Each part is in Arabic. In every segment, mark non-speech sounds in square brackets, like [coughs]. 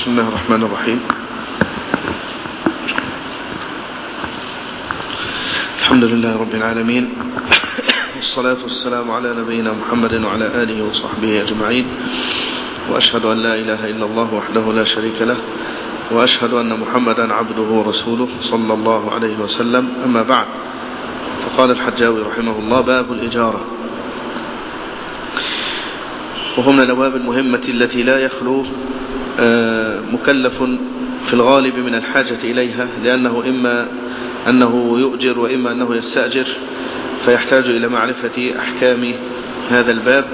بسم الله الرحمن الرحيم. الحمد لله رب العالمين. والصلاة والسلام على نبينا محمد وعلى آله وصحبه أجمعين. وأشهد أن لا إله إلا الله وحده لا شريك له. وأشهد أن محمدا عبده ورسوله صلى الله عليه وسلم. أما بعد فقال الحجاوي رحمه الله باب الإجارة. وهو من الأبواب المهمة التي لا يخلو مكلف في الغالب من الحاجة إليها لأنه إما أنه يؤجر وإما أنه يستأجر فيحتاج إلى معرفة أحكام هذا الباب.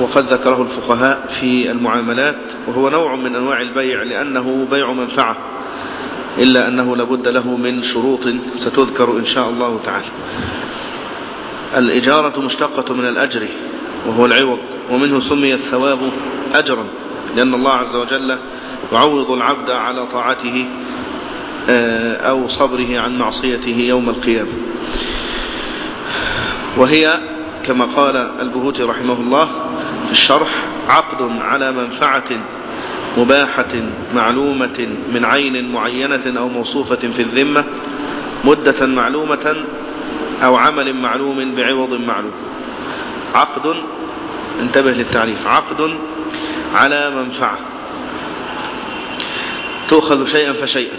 وقد ذكره الفقهاء في المعاملات وهو نوع من أنواع البيع لأنه بيع منفعة إلا أنه لابد له من شروط ستذكر إن شاء الله تعالى. الإجارة مشتقة من الأجر. وهو العوض ومنه سمي الثواب أجرا لأن الله عز وجل يعوض العبد على طاعته أو صبره عن معصيته يوم القيامة. وهي كما قال البهوتي رحمه الله في الشرح عقد على منفعة مباحة معلومة من عين معينة أو موصوفة في الذمة مدة معلومة أو عمل معلوم بعوض معلوم. عقد انتبه للتعريف عقد على منفعة. تؤخذ شيئا فشيئا.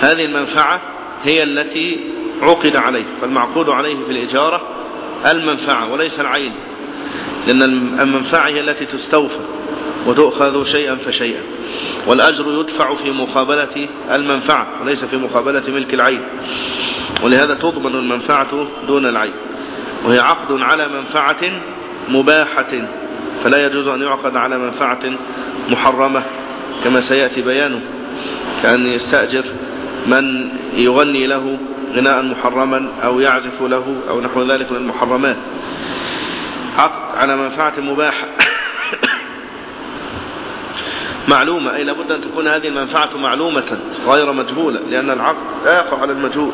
هذه المنفعة هي التي عقد عليه فالمعقود عليه في الإجارة المنفعة وليس العين لأن المنفعة هي التي تستوفى وتؤخذ شيئا فشيئا. والأجر يدفع في مقابلة المنفعة وليس في مقابلة ملك العين. ولهذا تضمن المنفعة دون العين. وهي عقد على منفعة مباحة فلا يجوز أن يعقد على منفعة محرمة كما سيأتي بيانه. كأن يستأجر من يغني له غناء محرما أو يعزف له أو نحو ذلك من المحرمات. عقد على منفعة مباحة. [coughs] معلومة أي لابد أن تكون هذه المنفعة معلومة غير مجهولة لأن العقد لا يقع على المجهول.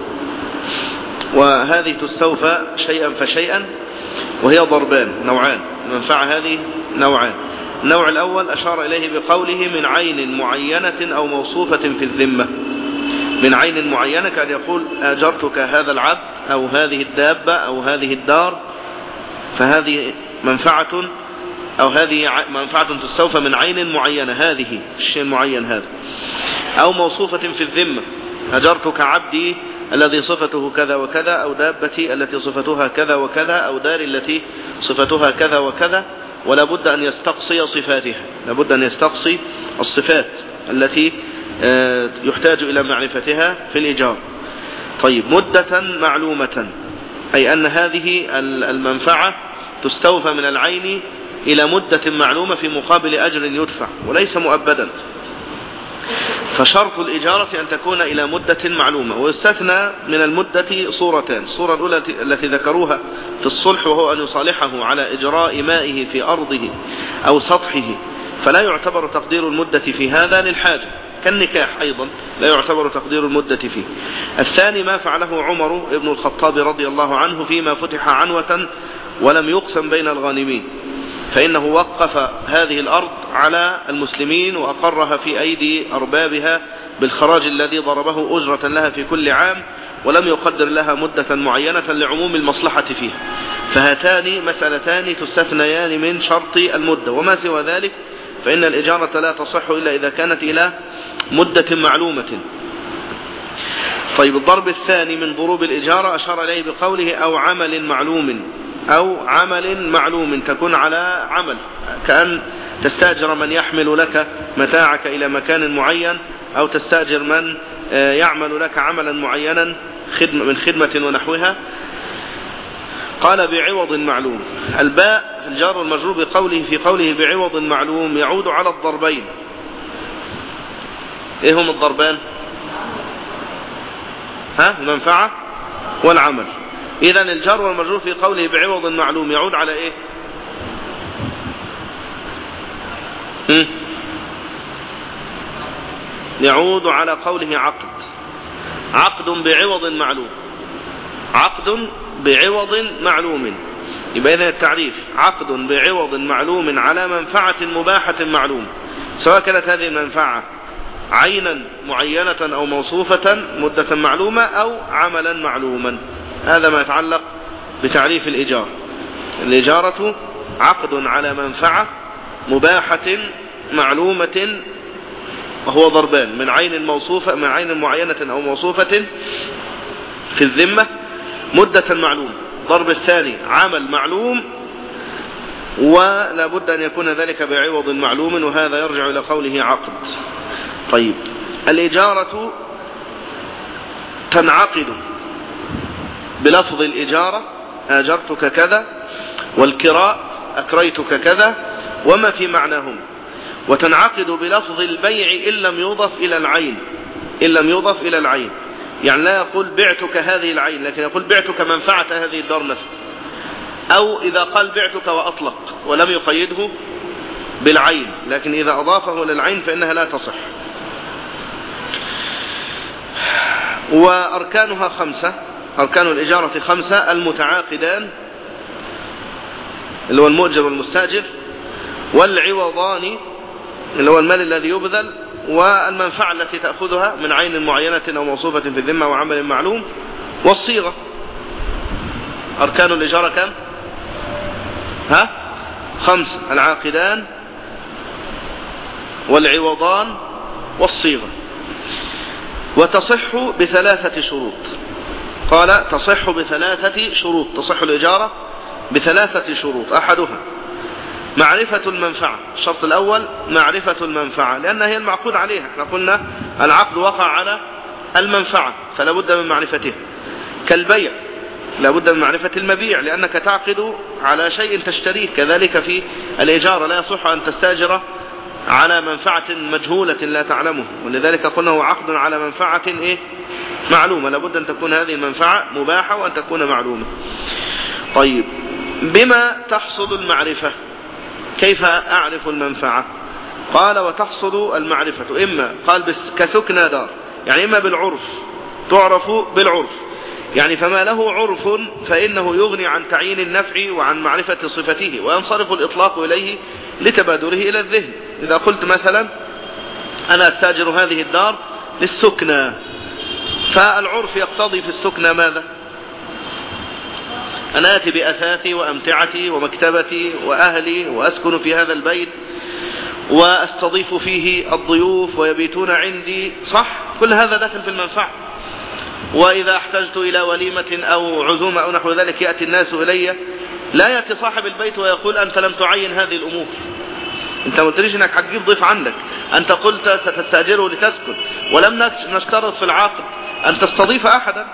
وهذه تستوفى شيئا فشيئا وهي ضربان نوعان المنفعة هذه نوعان. النوع الأول أشار إليه بقوله من عين معينة أو موصوفة في الذمة. من عين معينة كان يقول آجرتك هذا العبد أو هذه الدابة أو هذه الدار فهذه منفعة أو هذه منفعة تستوفى من عين معينة هذه الشيء المعين هذا. أو موصوفة في الذمة أجرتك عبدي الذي صفته كذا وكذا أو دابتي التي صفتها كذا وكذا أو داري التي صفتها كذا وكذا ولا بد أن يستقصي صفاتها. لابد أن يستقصي الصفات التي يحتاج إلى معرفتها في الإيجار. طيب مدة معلومة أي أن هذه المنفعة تستوفى من العين إلى مدة معلومة في مقابل أجر يدفع وليس مؤبدا. فشرط الإجارة أن تكون إلى مدة معلومة ويستثنى من المدة صورتان الصورة الأولى التي ذكروها في الصلح وهو أن يصالحه على إجراء مائه في أرضه أو سطحه فلا يعتبر تقدير المدة في هذا للحاجة كالنكاح أيضا لا يعتبر تقدير المدة فيه. الثاني ما فعله عمر ابن الخطاب رضي الله عنه فيما فتح عنوة ولم يقسم بين الغانمين. فإنه وقف هذه الأرض على المسلمين وأقرها في أيدي أربابها بالخراج الذي ضربه أجرة لها في كل عام ولم يقدر لها مدة معينة لعموم المصلحة فيها. فهاتان مسألتان تستثنيان من شرط المدة. وما سوى ذلك؟ فإن الإجارة لا تصح إلا إذا كانت إلى مدة معلومة. طيب الضرب الثاني من ضروب الإجارة أشار إليه بقوله أو عمل معلوم. أو عمل معلوم تكون على عمل. كأن تستأجر من يحمل لك متاعك إلى مكان معين أو تستأجر من يعمل لك عملا معينا من خدمة ونحوها. قال بعوض معلوم. الباء الجار المجرور بقوله في قوله بعوض معلوم يعود على الضربين. إيه هم الضربان؟ ها؟ المنفعة والعمل. إذا الجار والمجرور في قوله بعوض معلوم يعود على هم؟ يعود على قوله عقد. عقد بعوض معلوم. عقد بعوض معلوم. يبقى إذا التعريف. عقد بعوض معلوم على منفعة مباحة معلوم. سواء كانت هذه المنفعة عينا معينة أو موصوفة مدة معلومة أو عملا معلوما. هذا ما يتعلق بتعريف الإيجار. الإجارة عقد على منفعة مباحة معلومة وهو ضربان من عين موصوفة من عين معينة أو موصوفة في الذمة مدة معلومة ضرب الثاني عمل معلوم ولا بد أن يكون ذلك بعوض معلوم وهذا يرجع إلى قوله عقد. طيب الإجارة تنعقد. بلفظ الإجارة آجرتك كذا والكراء أكريتك كذا وما في معناهم وتنعقد بلفظ البيع إن لم يضف إلى العين إن لم يضف إلى العين. يعني لا يقول بعتك هذه العين لكن يقول بعتك منفعة هذه الدار مثلا أو إذا قال بعتك وأطلق ولم يقيده بالعين لكن إذا أضافه للعين فإنها لا تصح. وأركانها خمسة. أركان الإجارة خمسة المتعاقدان اللي هو المؤجر والمستأجر والعوضان اللي هو المال الذي يبذل والمنفعة التي تأخذها من عين معينة أو موصوفة في الذمة وعمل معلوم والصيغة. أركان الإجارة كم؟ ها؟ خمس. العاقدان والعوضان والصيغة. وتصح بثلاثة شروط. قال تصح بثلاثة شروط تصح الإجارة بثلاثة شروط أحدها معرفة المنفعة الشرط الأول معرفة المنفعة لأن هي المعقود عليها إحنا قلنا العقد وقع على المنفعة فلا بد من معرفتها كالبيع لا بد من معرفة المبيع لأنك تعقد على شيء تشتريه كذلك في الإجارة لا يصح أن تستأجر على منفعة مجهولة لا تعلمه ولذلك قلنا هو عقد على منفعة إيه؟ معلومة. لابد أن تكون هذه المنفعة مباحة وأن تكون معلومة. طيب بما تحصل المعرفة؟ كيف أعرف المنفعة؟ قال وتحصل المعرفة. إما قال كسكنى دار. يعني إما بالعرف. تعرف بالعرف. يعني فما له عرف فإنه يغني عن تعيين النفع وعن معرفة صفته وينصرف الإطلاق إليه لتبادله إلى الذهن. إذا قلت مثلا أنا أستأجر هذه الدار للسكنى فالعرف يقتضي في السكنى ماذا؟ أنا آتي بأثاثي وأمتعتي ومكتبتي وأهلي وأسكن في هذا البيت وأستضيف فيه الضيوف ويبيتون عندي صح؟ كل هذا داخل في المنفعة. وإذا احتجت إلى وليمة أو عزومة أو نحو ذلك يأتي الناس إلي لا يأتي صاحب البيت ويقول أنت لم تعين هذه الأمور. انت ما قلتليش انك هتجيب ضيف عندك. انت قلت ستستأجره لتسكن. ولم نشترط في العقد أن تستضيف أحدا.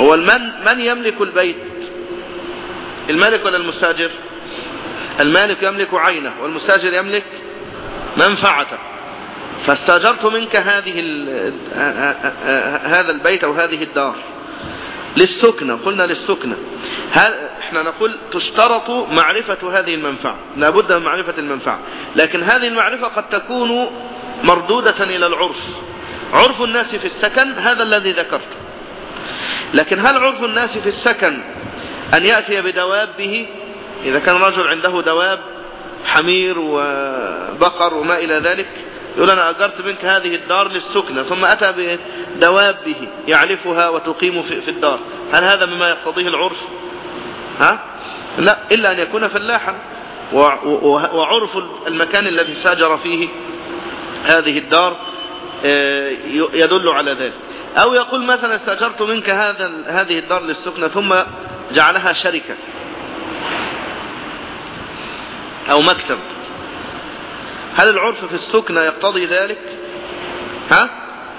هو من من يملك البيت؟ المالك ولا المستأجر؟ المالك يملك عينه والمستأجر يملك منفعته. فاستأجرت منك هذه هذا البيت أو هذه الدار. للسكنة قلنا للسكنة. إحنا نقول تشترط معرفة هذه المنفعة لابد من معرفة المنفعة. لكن هذه المعرفة قد تكون مردودة إلى العرف. عرف الناس في السكن هذا الذي ذكرته لكن هل عرف الناس في السكن أن يأتي بدوابه إذا كان رجل عنده دواب حمير وبقر وما إلى ذلك يقول أنا أجرت منك هذه الدار للسكنة ثم أتى بدوابه يعلفها وتقيم في الدار. هل هذا مما يقتضيه العرف؟ ها؟ لا إلا أن يكون فلاحا. وعرف المكان الذي ساجر فيه هذه الدار آه، يدل على ذلك. أو يقول مثلا استأجرت منك هذا هذه الدار للسكنة ثم جعلها شركة أو مكتب. هل العرف في السكنة يقتضي ذلك؟ ها؟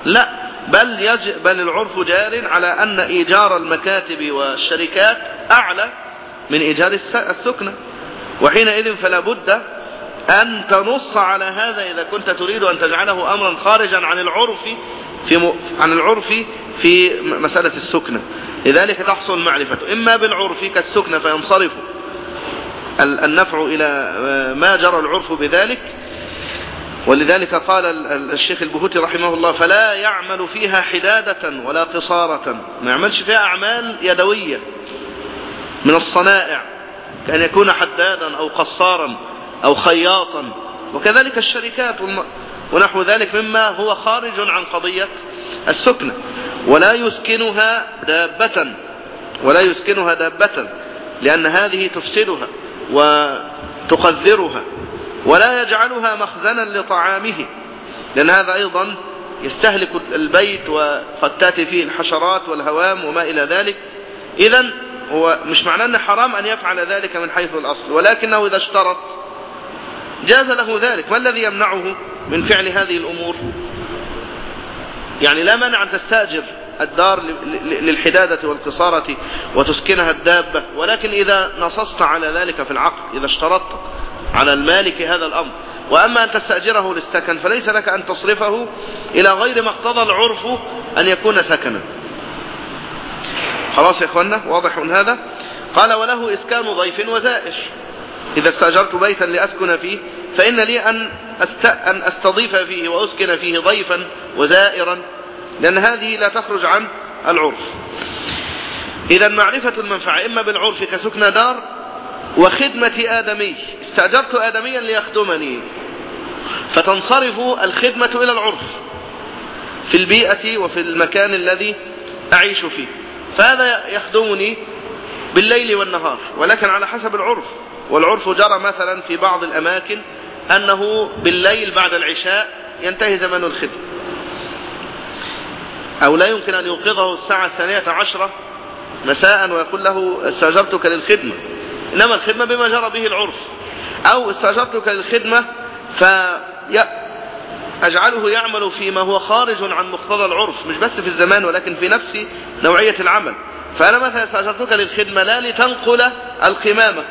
لا. بل, يج... بل العرف جار على أن إيجار المكاتب والشركات أعلى من إيجار السكنة. وحينئذ فلا بد أن تنص على هذا إذا كنت تريد أن تجعله أمرا خارجا عن العرف في م... عن العرف في مسألة السكنة. لذلك تحصل معرفة إما بالعرف كالسكنة فينصرف النفع إلى ما جرى العرف بذلك ولذلك قال الشيخ البهوتي رحمه الله فلا يعمل فيها حدادة ولا قصارة ما يعملش فيها أعمال يدوية من الصنائع كأن يكون حدادا أو قصارا أو خياطا. وكذلك الشركات ونحو ذلك مما هو خارج عن قضية السكنة ولا يسكنها دابة ولا يسكنها دابة لأن هذه تفسدها وتقذرها. ولا يجعلها مخزنا لطعامه. لأن هذا أيضا يستهلك البيت وقد تأتي فيه الحشرات والهوام وما إلى ذلك. إذا هو مش معناه أنه حرام أن يفعل ذلك من حيث الأصل ولكنه إذا اشترط جاز له ذلك. ما الذي يمنعه من فعل هذه الأمور؟ يعني لا مانع أن تستأجر الدار للحدادة والقصارة وتسكنها الدابة ولكن إذا نصصت على ذلك في العقد إذا اشترطت على المالك هذا الأمر. وأما أن تستأجره للسكن فليس لك أن تصرفه إلى غير ما اقتضى العرف أن يكون سكنا. خلاص يا إخوانا واضح هذا؟ قال وله إسكان ضيف وزائر إذا استأجرت بيتا لأسكن فيه فإن لي أن, أن أستضيف فيه وأسكن فيه ضيفا وزائرا لأن هذه لا تخرج عن العرف. إذا معرفة المنفعة إما بالعرف كسكن دار وخدمة آدمي. استأجرت آدميا ليخدمني. فتنصرف الخدمة إلى العرف. في البيئة وفي المكان الذي أعيش فيه. فهذا يخدمني بالليل والنهار. ولكن على حسب العرف. والعرف جرى مثلا في بعض الأماكن أنه بالليل بعد العشاء ينتهي زمن الخدمة. أو لا يمكن أن يوقظه الساعة الثانية عشرة مساء ويقول له استأجرتك للخدمة. إنما الخدمة بما جرى به العرف أو استأجرتك للخدمة فأجعله يعمل فيما هو خارج عن مقتضى العرف مش بس في الزمان ولكن في نفس نوعية العمل. فأنا مثلا استأجرتك للخدمة لا لتنقل القمامة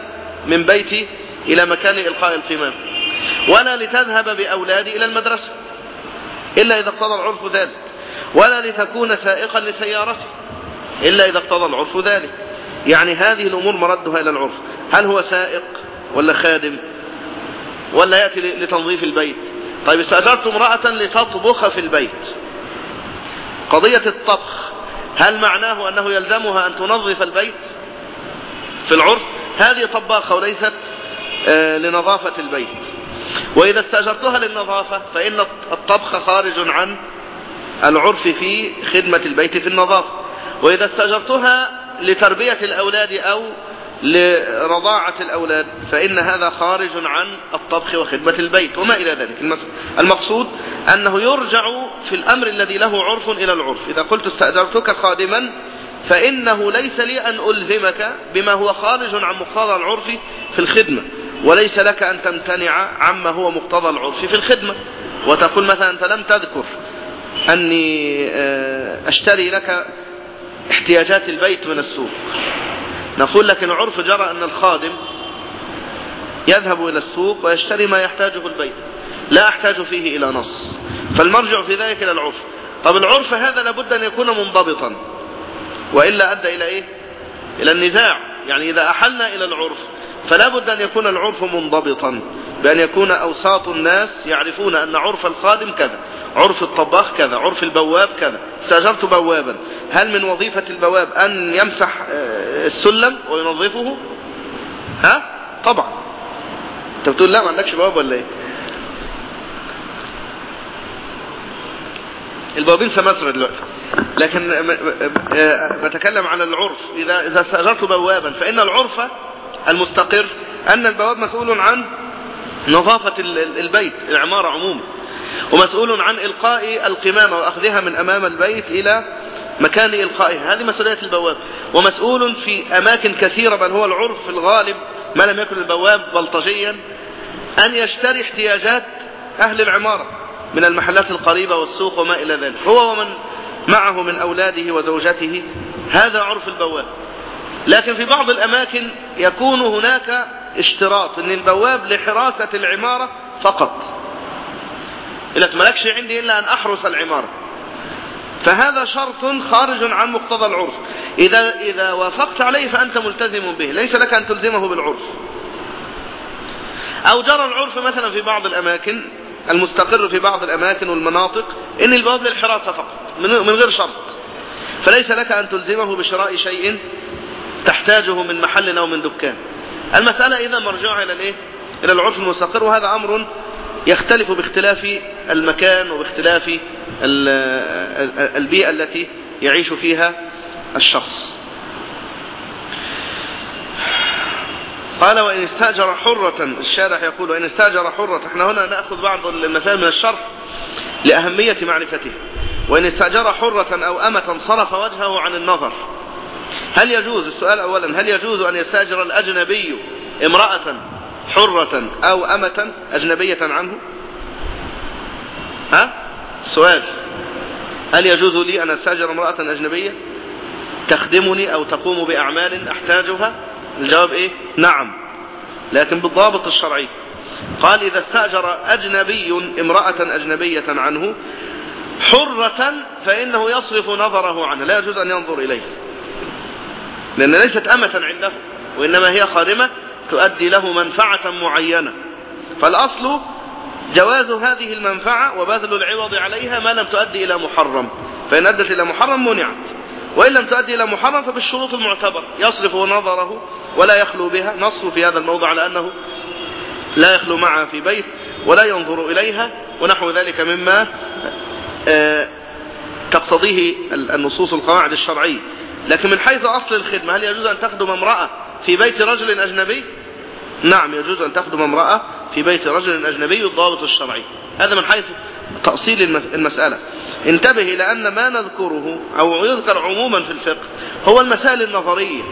من بيتي إلى مكان إلقاء القمامة ولا لتذهب بأولادي إلى المدرسة إلا إذا اقتضى العرف ذلك ولا لتكون سائقا لسيارته إلا إذا اقتضى العرف ذلك. يعني هذه الأمور مردها إلى العرف. هل هو سائق ولا خادم؟ ولا يأتي لتنظيف البيت؟ طيب استأجرت امرأة لتطبخ في البيت. قضية الطبخ هل معناه أنه يلزمها أن تنظف البيت؟ في العرف هذه طباخة وليست آه، لنظافة البيت. وإذا استأجرتها للنظافة فإن الطبخ خارج عن العرف في خدمة البيت في النظافة. وإذا استأجرتها لتربية الأولاد أو لرضاعة الأولاد فإن هذا خارج عن الطبخ وخدمة البيت وما إلى ذلك. المقصود أنه يرجع في الأمر الذي له عرف إلى العرف. إذا قلت استأجرتك خادما فإنه ليس لي أن ألزمك بما هو خارج عن مقتضى العرف في الخدمة وليس لك أن تمتنع عما هو مقتضى العرف في الخدمة. وتقول مثلا أنت لم تذكر أني آه، أشتري لك احتياجات البيت من السوق. نقول لك العرف جرى أن الخادم يذهب إلى السوق ويشتري ما يحتاجه البيت. لا أحتاج فيه إلى نص. فالمرجع في ذلك إلى العرف. طب العرف هذا لابد أن يكون منضبطا. وإلا أدى إلى إيه؟ إلى النزاع. يعني إذا أحلنا إلى العرف فلا بد أن يكون العرف منضبطا بأن يكون أوساط الناس يعرفون أن عرف الخادم كذا عرف الطباخ كذا عرف البواب كذا. استأجرت بوابا. هل من وظيفة البواب أن يمسح آه، السلم وينظفه؟ ها؟ طبعا. أنت بتقول لا ما عندكش بواب ولا إيه؟ البوابين سمسرة دلوقتي. لكن آه، بتكلم عن العرف. إذا إذا استأجرت بوابا فإن العرف المستقر أن البواب مسؤول عن نظافة البيت العمارة عموما ومسؤول عن إلقاء القمامة وأخذها من أمام البيت إلى مكان إلقائها هذه مسؤولية البواب. ومسؤول في أماكن كثيرة بل هو العرف في الغالب ما لم يكن البواب بلطجيا أن يشتري احتياجات أهل العمارة من المحلات القريبة والسوق وما إلى ذلك. هو ومن معه من أولاده وزوجته. هذا عرف البواب. لكن في بعض الأماكن يكون هناك اشتراط إن البواب لحراسة العمارة فقط. لك ملكش عندي إلا أن أحرس العمارة. فهذا شرط خارج عن مقتضى العرف. إذا, إذا وافقت عليه فأنت ملتزم به. ليس لك أن تلزمه بالعرف. أو جرى العرف مثلا في بعض الأماكن المستقر في بعض الأماكن والمناطق إن البواب للحراسة فقط من غير شرط. فليس لك أن تلزمه بشراء شيء تحتاجه من محل أو من دكان. المسألة إذا مرجعها إلى الإيه؟ إلى العرف المستقر وهذا أمر يختلف باختلاف المكان وباختلاف البيئة التي يعيش فيها الشخص. قال وإن استأجر حرة الشارح يقول وإن استأجر حرة إحنا هنا نأخذ بعض المسائل من الشرح لأهمية معرفته. وإن استأجر حرة أو أمة صرف وجهه عن النظر هل يجوز السؤال أولا هل يجوز أن يستأجر الأجنبي امرأة حرة أو أمة أجنبية عنه؟ ها؟ السؤال هل يجوز لي أن أستأجر امرأة أجنبية؟ تخدمني أو تقوم بأعمال أحتاجها؟ الجواب إيه؟ نعم. لكن بالضابط الشرعي. قال إذا استأجر أجنبي امرأة أجنبية عنه حرة فإنه يصرف نظره عنها لا يجوز أن ينظر إليه. لأن ليست أمة عنده وإنما هي خادمة تؤدي له منفعة معينة. فالأصل جواز هذه المنفعة وبذل العوض عليها ما لم تؤدي إلى محرم. فإن أدت إلى محرم منعت. وإن لم تؤدي إلى محرم فبالشروط المعتبرة. يصرف نظره ولا يخلو بها. نص في هذا الموضع على أنه لا يخلو معها في بيت ولا ينظر إليها ونحو ذلك مما آه، تقتضيه النصوص القواعد الشرعية. لكن من حيث أصل الخدمة هل يجوز أن تخدم امرأة في بيت رجل أجنبي؟ نعم يجوز أن تخدم امرأة في بيت رجل أجنبي الضابط الشرعي. هذا من حيث تأصيل المسألة. انتبه إلى أن ما نذكره أو يذكر عموما في الفقه هو المسائل النظرية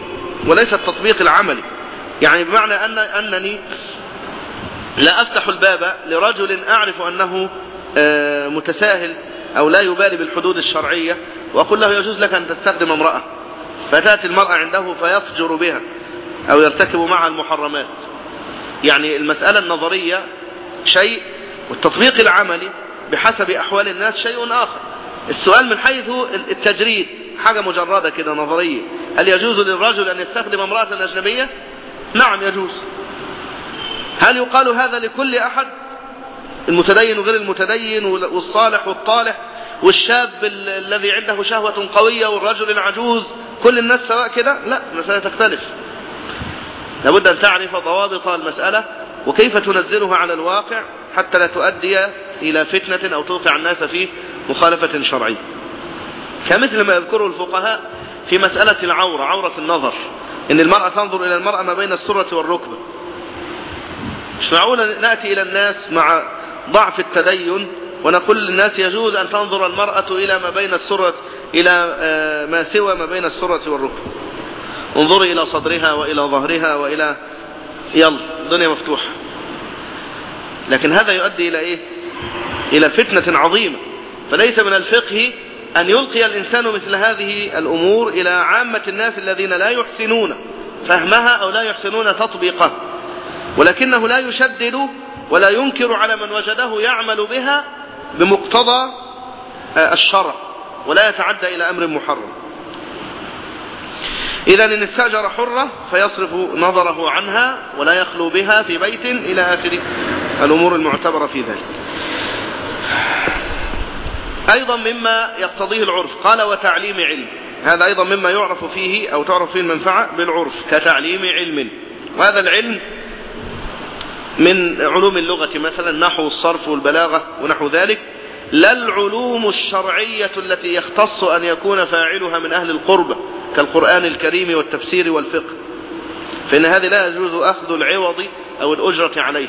وليس التطبيق العملي. يعني بمعنى أن أنني لا أفتح الباب لرجل أعرف أنه آه، متساهل أو لا يبالي بالحدود الشرعية وأقول له يجوز لك أن تستخدم امرأة. فتأتي المرأة عنده فيفجر بها أو يرتكب معها المحرمات. يعني المسألة النظرية شيء والتطبيق العملي بحسب أحوال الناس شيء آخر. السؤال من حيث التجريد حاجة مجردة كده نظرية. هل يجوز للرجل أن يستخدم امرأة أجنبية؟ نعم يجوز. هل يقال هذا لكل أحد؟ المتدين وغير المتدين والصالح والطالح والشاب الذي عنده شهوة قوية والرجل العجوز كل الناس سواء كده؟ لا المسألة تختلف. لابد أن تعرف ضوابط المسألة وكيف تنزلها على الواقع حتى لا تؤدي إلى فتنة أو توقع الناس في مخالفة شرعية. كمثل ما يذكره الفقهاء في مسألة العورة عورة النظر. إن المرأة تنظر إلى المرأة ما بين السرة والركبة. مش معقول نأتي إلى الناس مع ضعف التدين ونقول للناس يجوز أن تنظر المرأة إلى ما بين السرة إلى آه، ما سوى ما بين السرة والركبة انظري إلى صدرها وإلى ظهرها وإلى يلا الدنيا مفتوحة. لكن هذا يؤدي إلى إيه؟ إلى فتنة عظيمة. فليس من الفقه أن يلقي الإنسان مثل هذه الأمور إلى عامة الناس الذين لا يحسنون فهمها أو لا يحسنون تطبيقها ولكنه لا يشدد ولا ينكر على من وجده يعمل بها بمقتضى آه، الشرع. ولا يتعدى إلى أمر محرم. إذا إن استأجر حرة فيصرف نظره عنها ولا يخلو بها في بيت إلى آخر الأمور المعتبرة في ذلك. أيضا مما يقتضيه العرف. قال وتعليم علم. هذا أيضا مما يعرف فيه أو تعرف فيه المنفعة بالعرف كتعليم علم. وهذا العلم من علوم اللغة مثلا نحو الصرف والبلاغة ونحو ذلك. لا العلوم الشرعية التي يختص أن يكون فاعلها من أهل القربة كالقرآن الكريم والتفسير والفقه. فإن هذه لا يجوز أخذ العوض أو الأجرة عليه.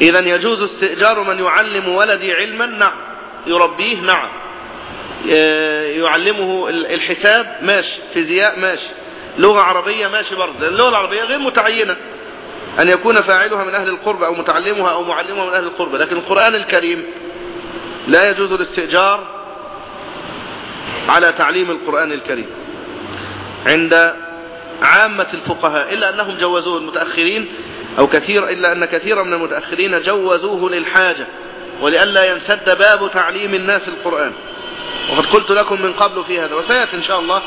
إذا يجوز استئجار من يعلم ولدي علما نعم. يربيه نعم. يعلمه الحساب ماشي. فيزياء ماشي. لغة عربية ماشي برضه. اللغة العربية غير متعينة. أن يكون فاعلها من أهل القرب أو متعلمها أو معلمها من أهل القرب لكن القرآن الكريم لا يجوز الاستئجار على تعليم القرآن الكريم. عند عامة الفقهاء إلا أنهم جوزوه المتأخرين أو كثير إلا أن كثيرا من المتأخرين جوزوه للحاجة ولئلا ينسد باب تعليم الناس القرآن. وقد قلت لكم من قبل في هذا وسيأتي إن شاء الله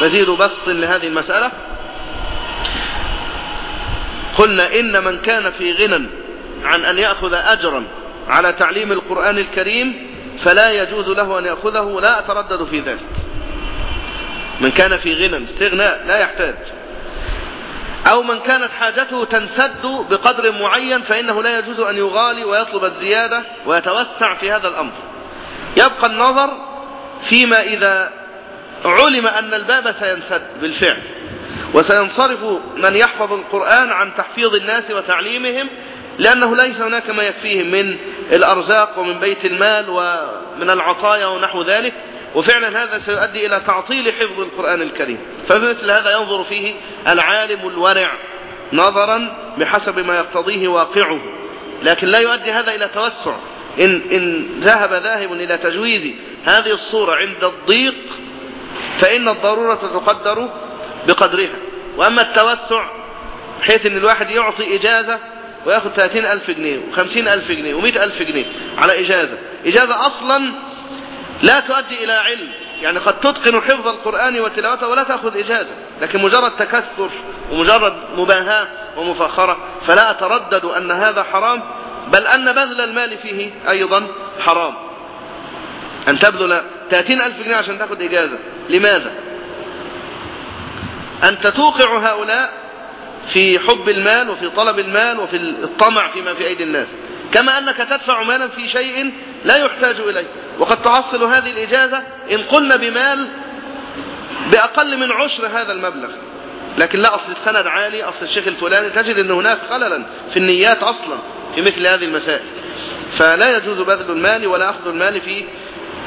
مزيد بسط لهذه المسألة. قلنا إن من كان في غنى عن أن يأخذ أجرا على تعليم القرآن الكريم فلا يجوز له أن يأخذه لا أتردد في ذلك. من كان في غنى استغناء لا يحتاج. أو من كانت حاجته تنسد بقدر معين فإنه لا يجوز أن يغالي ويطلب الزيادة ويتوسع في هذا الأمر. يبقى النظر فيما إذا علم أن الباب سينسد بالفعل. وسينصرف من يحفظ القرآن عن تحفيظ الناس وتعليمهم لأنه ليس هناك ما يكفيهم من الأرزاق ومن بيت المال ومن العطايا ونحو ذلك. وفعلا هذا سيؤدي إلى تعطيل حفظ القرآن الكريم. فمثل هذا ينظر فيه العالم الورع نظرا بحسب ما يقتضيه واقعه. لكن لا يؤدي هذا إلى توسع. إن, إن ذهب ذاهب إلى تجويز هذه الصورة عند الضيق فإن الضرورة تقدر بقدرها. وأما التوسع بحيث أن الواحد يعطي إجازة ويأخذ 30 ألف جنيه و50 ألف جنيه و100 ألف جنيه على إجازة. إجازة أصلا لا تؤدي إلى علم. يعني قد تتقن حفظ القرآن وتلاوته ولا تأخذ إجازة. لكن مجرد تكثر ومجرد مباهاة ومفاخرة فلا أتردد أن هذا حرام بل أن بذل المال فيه أيضا حرام. أن تبذل 30 ألف جنيه عشان تأخذ إجازة. لماذا؟ أنت توقع هؤلاء في حب المال وفي طلب المال وفي الطمع فيما في أيدي الناس. كما أنك تدفع مالا في شيء لا يحتاج إليه. وقد تحصل هذه الإجازة إن قلنا بمال بأقل من عشر هذا المبلغ. لكن لا أصل السند عالي أصل الشيخ الفلاني تجد أن هناك خللا في النيات أصلا في مثل هذه المسائل. فلا يجوز بذل المال ولا أخذ المال في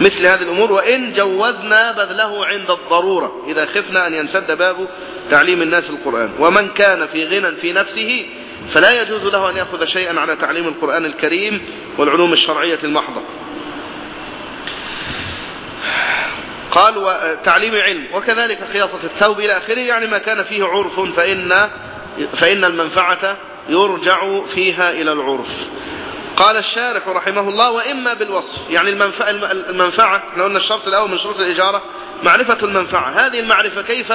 مثل هذه الأمور وإن جوزنا بذله عند الضرورة. إذا خفنا أن ينسد باب تعليم الناس القرآن. ومن كان في غنى في نفسه فلا يجوز له أن يأخذ شيئا على تعليم القرآن الكريم والعلوم الشرعية المحضة. قال وتعليم علم. وكذلك خياطة الثوب إلى آخره يعني ما كان فيه عرف فإن, فإن المنفعة يرجع فيها إلى العرف. قال الشارح رحمه الله وإما بالوصف يعني المنفعة, المنفعة إحنا قلنا الشرط الأول من شروط الإجارة معرفة المنفعة. هذه المعرفة كيف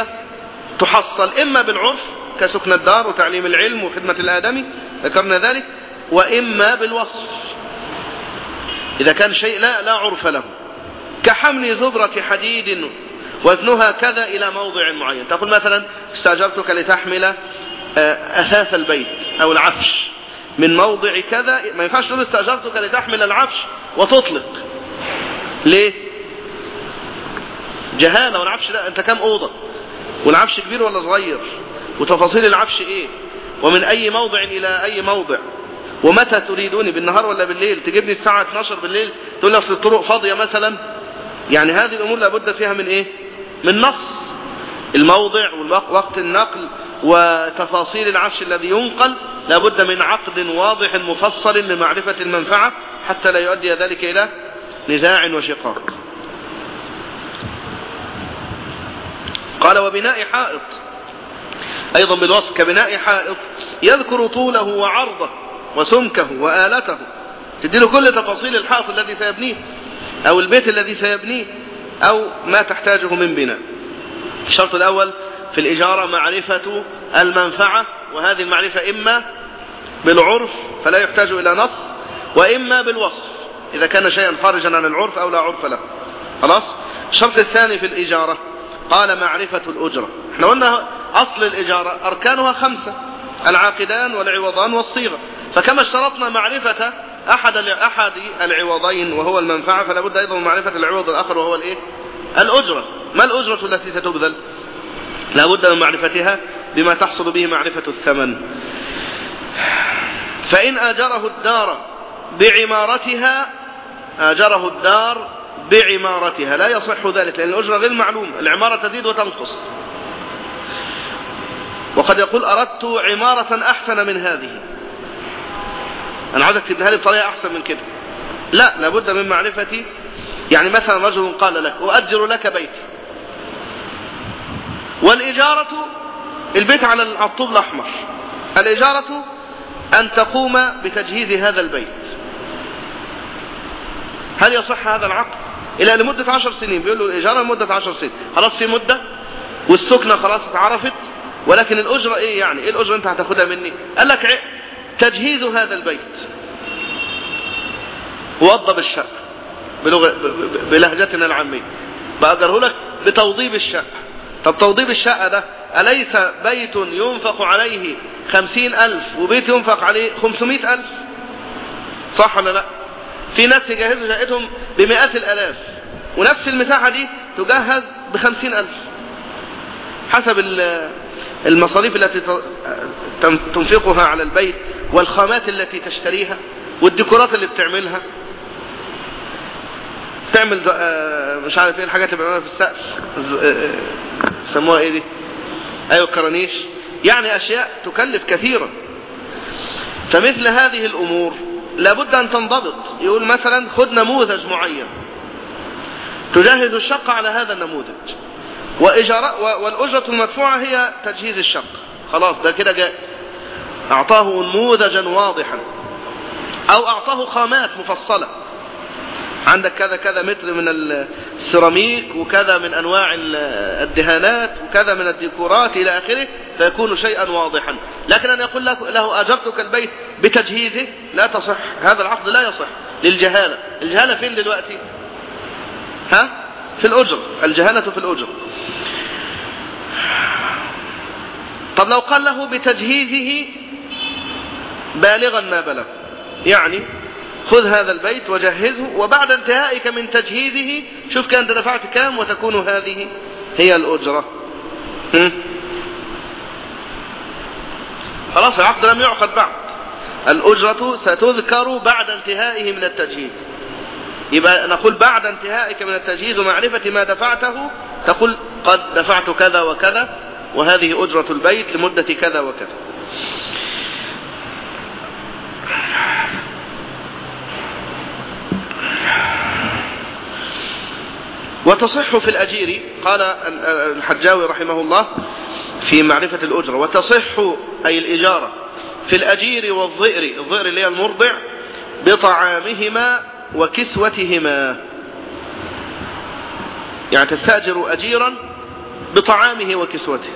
تحصل؟ إما بالعرف كسكن الدار وتعليم العلم وخدمة الآدمي ذكرنا ذلك وإما بالوصف. إذا كان شيء لا, لا عرف له. كحمل زبرة حديد وزنها كذا إلى موضع معين. تقول مثلا استأجرتك لتحمل آه، أثاث البيت أو العفش. من موضع كذا ما ينفعش تقول استأجرتك لتحمل العفش وتطلق. ليه؟ جهالة والعفش ده انت كام أوضة؟ والعفش كبير ولا صغير؟ وتفاصيل العفش إيه؟ ومن أي موضع إلى أي موضع؟ ومتى تريدوني بالنهار ولا بالليل؟ تجيبني الساعة 12 بالليل تقول لي أصل الطرق فاضية مثلا؟ يعني هذه الأمور لابد فيها من إيه؟ من نص. الموضع ووقت النقل وتفاصيل العفش الذي ينقل لابد من عقد واضح مفصل لمعرفة المنفعة حتى لا يؤدي ذلك إلى نزاع وشقاق. قال وبناء حائط. أيضا بالوصف كبناء حائط يذكر طوله وعرضه وسمكه وآلته. تديله كل تفاصيل الحائط الذي سيبنيه أو البيت الذي سيبنيه أو ما تحتاجه من بناء. الشرط الأول في الإجارة معرفة المنفعة وهذه المعرفة إما بالعرف فلا يحتاج إلى نص وإما بالوصف إذا كان شيئا خارجا عن العرف أو لا عرف له. خلاص؟ الشرط الثاني في الإجارة قال معرفة الأجرة. إحنا قلنا أصل الإجارة أركانها خمسة العاقدان والعوضان والصيغة. فكما اشترطنا معرفة أحد أحد العوضين وهو المنفعة فلا بد أيضا من معرفة العوض الآخر وهو الإيه؟ الأجرة. ما الأجرة التي ستبذل؟ لا بد من معرفتها بما تحصل به معرفة الثمن. فإن آجره الدار بعمارتها آجره الدار بعمارتها. لا يصح ذلك لأن الأجرة غير معلومة. العمارة تزيد وتنقص. وقد يقول أردت عمارة أحسن من هذه. أنا عاوزك تبنيها لي بطريقة أحسن من كده. لا لابد من معرفتي. يعني مثلا رجل قال لك أؤجر لك بيت. والإجارة البيت على الطوب الأحمر. الإجارة أن تقوم بتجهيز هذا البيت. هل يصح هذا العقد؟ إلى لمدة عشر سنين. بيقول له الإجارة لمدة عشر سنين. خلاص في مدة والسكنة خلاص اتعرفت ولكن الأجرة إيه يعني؟ إيه الأجرة أنت هتاخدها مني؟ قال لك تجهيز هذا البيت. وضب الشقة بلغة بلهجتنا العامية. بأجره لك بتوضيب الشقة. طب توضيب الشقة ده أليس بيت ينفق عليه خمسين ألف وبيت ينفق عليه خمسمائة ألف؟ صح ولا لأ؟ في ناس يجهزوا شقتهم بمئات الألاف ونفس المساحة دي تجهز بخمسين ألف. حسب المصاريف التي تنفقها على البيت والخامات التي تشتريها والديكورات اللي بتعملها. تعمل مش عارف إيه الحاجات اللي بيعملوها في السقف. سموها إيه دي؟ أيوه كرانيش يعني أشياء تكلف كثيرا. فمثل هذه الأمور لابد أن تنضبط. يقول مثلا خذ نموذج معين. تجهز الشقة على هذا النموذج. وإجراء والأجرة المدفوعة هي تجهيز الشقة خلاص ده كده جاء. أعطاه نموذجا واضحا. أو أعطاه خامات مفصلة. عندك كذا كذا متر من السيراميك وكذا من أنواع الدهانات وكذا من الديكورات إلى آخره فيكون شيئا واضحا. لكن أن يقول له أجرتك البيت بتجهيزه لا تصح. هذا العقد لا يصح للجهالة. الجهالة فين دلوقتي؟ ها؟ في الأجر. الجهالة في الأجر. طب لو قال له بتجهيزه بالغا ما بلغ. يعني خذ هذا البيت وجهزه وبعد انتهائك من تجهيزه شوف كان دفعت كام وتكون هذه هي الأجرة. خلاص العقد لم يعقد بعد. الأجرة ستذكر بعد انتهائه من التجهيز. يبقى نقول بعد انتهائك من التجهيز ومعرفة ما دفعته تقول قد دفعت كذا وكذا وهذه أجرة البيت لمدة كذا وكذا. وتصح في الأجير قال الحجاوي رحمه الله في معرفة الأجرة وتصح أي الإجارة في الأجير والظئر الظئر اللي هي المرضع بطعامهما وكسوتهما. يعني تستأجر أجيرا بطعامه وكسوته.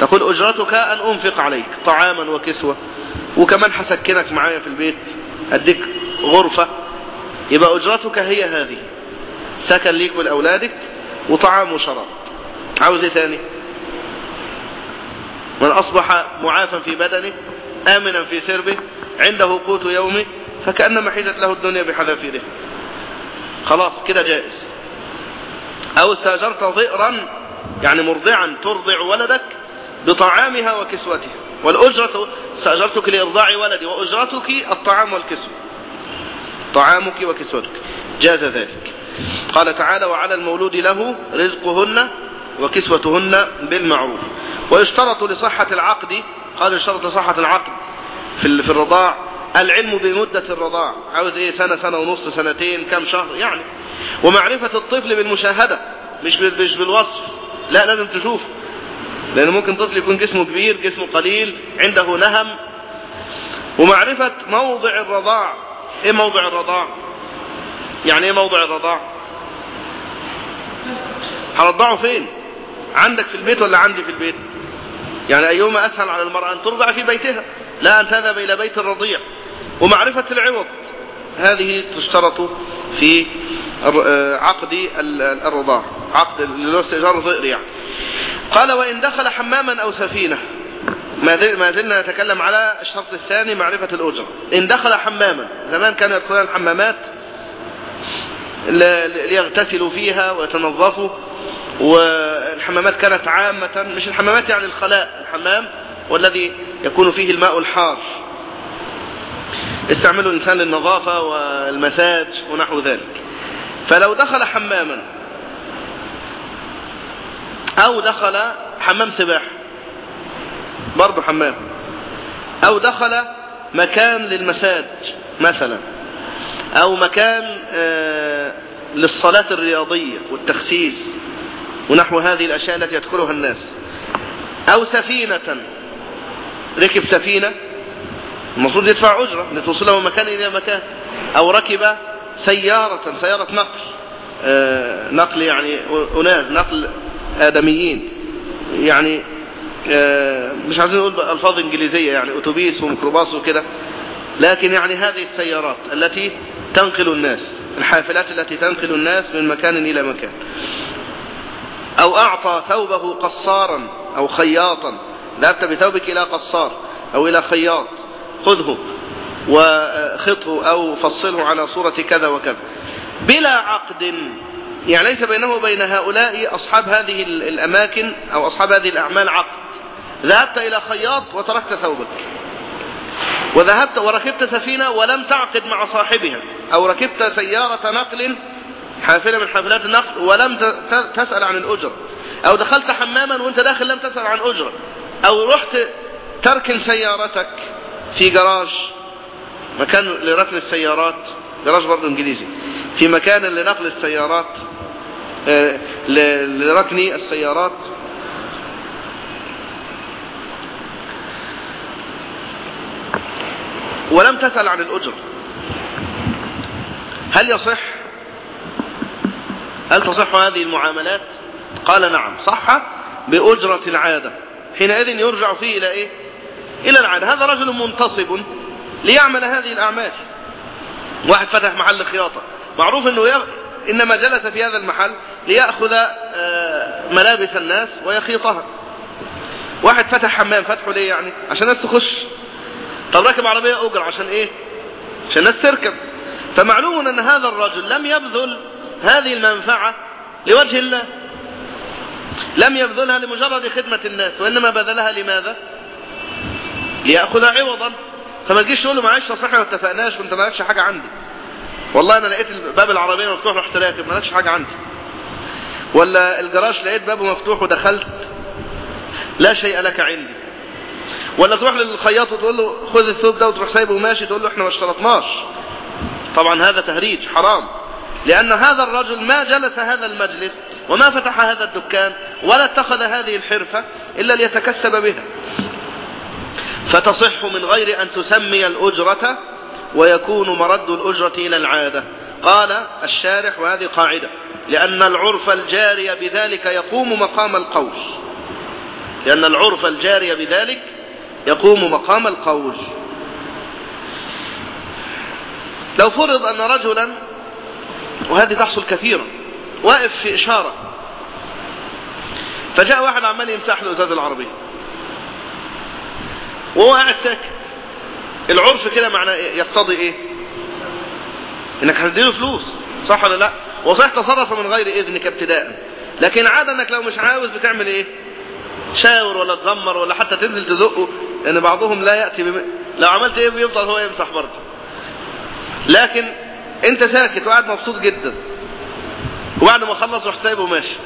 تقول أجرتك أن أنفق عليك طعاما وكسوة وكمان حسكنك معايا في البيت أديك غرفة يبقى أجرتك هي هذه. سكن ليك ولأولادك وطعام وشراب. عاوز إيه تاني؟ من أصبح معافا في بدنه آمنا في سربه عنده قوت يومه فكأنما حيزت له الدنيا بحذافيرها خلاص كده جائز. أو استأجرت ضئرا يعني مرضعا ترضع ولدك بطعامها وكسوتها. والأجرة استأجرتك لإرضاع ولدي وأجرتك الطعام والكسوة طعامك وكسوتك. جاز ذلك. قال تعالى وعلى المولود له رزقهن وكسوتهن بالمعروف. ويشترط لصحة العقد قال يشترط لصحة العقد في الرضاع. العلم بمدة الرضاع. عاوز إيه؟ سنة سنة ونص سنتين كم شهر؟ يعني. ومعرفة الطفل بالمشاهدة مش مش بالوصف. لا لازم تشوف. لأن ممكن طفل يكون جسمه كبير جسمه قليل عنده نهم. ومعرفة موضع الرضاع. إيه موضع الرضاع؟ يعني إيه موضع الرضاع؟ هرضعه فين؟ عندك في البيت ولا عندي في البيت؟ يعني أيهما أسهل على المرأة أن ترضع في بيتها؟ لا أن تذهب إلى بيت الرضيع. ومعرفة العوض هذه تشترط في عقد الرضاع عقد الاستئجار الضئر يعني قال وإن دخل حماما أو سفينة ما زلنا نتكلم على الشرط الثاني معرفة الأجرة. إن دخل حماما زمان كانوا يدخلون الحمامات ليغتسلوا فيها ويتنظفوا والحمامات كانت عامة مش الحمامات يعني الخلاء الحمام والذي يكون فيه الماء الحار. استعمله الإنسان للنظافة والمساج ونحو ذلك. فلو دخل حماما أو دخل حمام سباحة برضه حمام. أو دخل مكان للمساج مثلا. أو مكان للصلاة الرياضية والتخسيس ونحو هذه الأشياء التي يدخلها الناس. أو سفينة. ركب سفينة. المفروض يدفع أجرة لتوصله من مكان إلى مكان. أو ركب سيارة سيارة نقل نقل يعني أناس نقل آدميين. يعني مش عايزين نقول ألفاظ إنجليزية يعني أتوبيس وميكروباص وكده. لكن يعني هذه السيارات التي تنقل الناس الحافلات التي تنقل الناس من مكان إلى مكان. أو أعطى ثوبه قصارا أو خياطا. ذهبت بثوبك إلى قصار أو إلى خياط خذه وخطه أو فصله على صورة كذا وكذا. بلا عقد يعني ليس بينه وبين هؤلاء أصحاب هذه الأماكن أو أصحاب هذه الأعمال عقد. ذهبت إلى خياط وتركت ثوبك. وذهبت وركبت سفينة ولم تعقد مع صاحبها. أو ركبت سيارة نقل حافلة من حافلات النقل ولم تسأل عن الأجرة. أو دخلت حماما وأنت داخل لم تسأل عن أجرة. أو رحت تركن سيارتك في جراج مكان لركن السيارات. جراج برضه إنجليزي. في مكان لنقل السيارات. لركن السيارات. ولم تسأل عن الأجر. هل يصح؟ هل تصح هذه المعاملات؟ قال نعم صح بأجرة العادة. حينئذ يرجع فيه إلى إيه؟ إلى العادة. هذا رجل منتصب ليعمل هذه الأعمال. واحد فتح محل خياطة. معروف أنه. إنما جلس في هذا المحل ليأخذ آه، ملابس الناس ويخيطها. واحد فتح حمام فتحه ليه يعني؟ عشان الناس تخش. طب ركب عربية أجر عشان إيه؟ عشان الناس تركب. فمعلوم أن هذا الرجل لم يبذل هذه المنفعة لوجه الله. لم يبذلها لمجرد خدمة الناس وإنما بذلها لماذا؟ ليأخذ عوضا. فما تجيش تقول له معلش إحنا ما اتفقناش وأنت ما حاجة عندي. والله أنا لقيت باب العربية مفتوح رحت راكب ما حاجة عندي. ولا الجراج لقيت بابه مفتوح ودخلت. لا شيء لك عندي. ولا تروح للخياط وتقول له خذ الثوب ده وتروح سايبه وماشي تقول له إحنا ما اشترطناش. طبعا هذا تهريج حرام. لأن هذا الرجل ما جلس هذا المجلس وما فتح هذا الدكان ولا اتخذ هذه الحرفة إلا ليتكسب بها. فتصح من غير أن تسمي الأجرة ويكون مرد الأجرة إلى العادة. قال الشارح وهذه قاعدة لأن العرف الجاري بذلك يقوم مقام القول. لأن العرف الجاري بذلك يقوم مقام القول. لو فرض أن رجلا وهذه تحصل كثيرا واقف في إشارة فجاء واحد عمال يمسح له ازاز العربية. وهو قاعد ساكت. العرف كده معناه إيه؟ يقتضي إيه؟ إنك هتديله فلوس صح ولا لأ؟ وصح تصرف من غير إذنك ابتداء. لكن عادة انك لو مش عاوز بتعمل إيه؟ تشاور ولا تزمر ولا حتى تنزل تزقه لأن بعضهم لا يأتي بم... لو عملت إيه بيفضل هو يمسح برضه. لكن أنت ساكت وقاعد مبسوط جدا. وبعد ما خلص رحت سايبه ماشي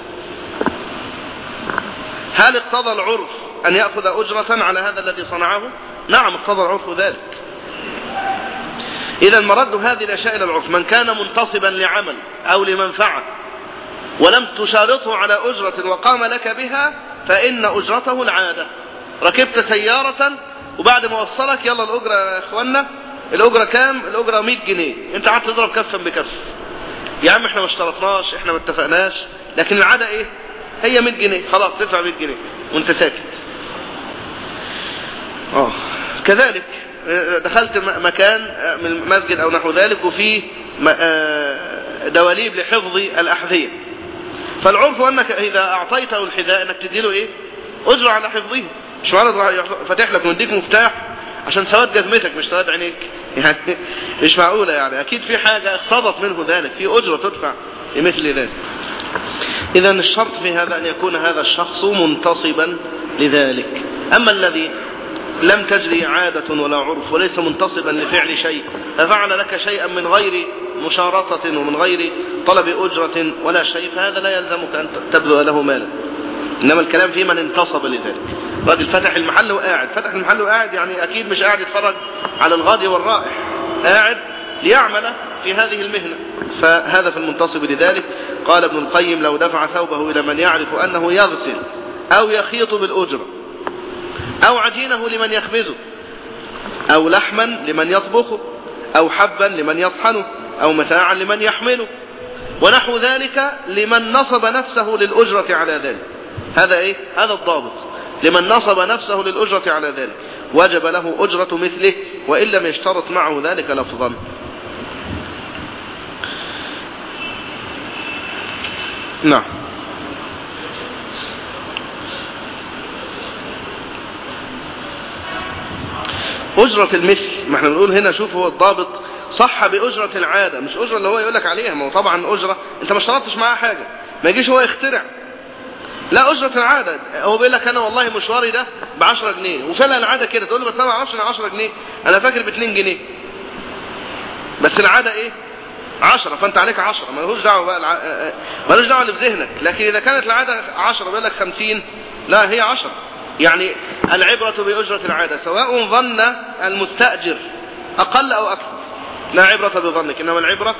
هل اقتضى العرف أن يأخذ أجرة على هذا الذي صنعه؟ نعم اقتضى العرف ذلك. إذا مرد هذه الأشياء إلى العرف. من كان منتصبا لعمل أو لمنفعة ولم تشارطه على أجرة وقام لك بها فإن أجرته العادة. ركبت سيارة وبعد ما وصلك يلا الأجرة يا إخوانا الأجرة كام؟ الأجرة 100 جنيه. أنت قعدت تضرب كفا بكف يا عم إحنا ما اشترطناش إحنا ما اتفقناش. لكن العادة إيه؟ هي 100 جنيه. خلاص تدفع 100 جنيه. وأنت ساكت. آه. كذلك دخلت مكان آه، من مسجد أو نحو ذلك وفيه آه، دواليب لحفظ الأحذية. فالعرف أنك إذا أعطيته الحذاء إنك تديله إيه؟ اجر على حفظه. مش معنى فاتح لك ويديك مفتاح عشان سواد جزمتك مش سواد عينيك. [laughs] يعني مش معقولة يعني. أكيد في حاجة اقتضت منه ذلك. في اجرة تدفع لمثل ذلك. اذا الشرط في هذا أن يكون هذا الشخص منتصبا لذلك. أما الذي لم تجري عادة ولا عرف وليس منتصبا لفعل شيء. ففعل لك شيئا من غير مشارطة ومن غير طلب أجرة ولا شيء فهذا لا يلزمك أن تبذل له مالا. إنما الكلام في من انتصب لذلك. راجل فتح المحل وقاعد. فتح المحل وقاعد يعني أكيد مش قاعد يتفرج على الغادي والرائح. قاعد ليعمل في هذه المهنة. فهذا في المنتصب لذلك. قال ابن القيم لو دفع ثوبه إلى من يعرف أنه يغسل أو يخيط بالأجرة أو عجينه لمن يخبزه أو لحما لمن يطبخه أو حبا لمن يطحنه أو متاعا لمن يحمله ونحو ذلك لمن نصب نفسه للأجرة على ذلك. هذا إيه؟ هذا الضابط. لمن نصب نفسه للأجرة على ذلك. وجب له أجرة مثله وإن لم يشترط معه ذلك لفظا. نعم. أجرة المثل. ما إحنا بنقول هنا شوف هو الضابط صح بأجرة العادة. مش أجرة اللي هو يقول لك عليها. ما هو طبعا أجرة. أنت ما اشترطتش معاه حاجة. ما يجيش هو يخترع. لا أجرة العادة. هو بيقول لك أنا والله مشواري ده ب 10 جنيه. وفعلا العادة كده. تقول له بس أنا ما أعرفش أنا 10 جنيه. أنا فاكر ب 2 جنيه. بس العادة إيه؟ 10 فأنت عليك 10 ملوش دعوة بقى الع... ملوش دعوة اللي في ذهنك. لكن إذا كانت العادة 10 بيقول لك 50 لا هي 10 يعني العبرة بأجرة العادة سواء ظن المستأجر أقل أو أكثر. لا عبرة بظنك إنما العبرة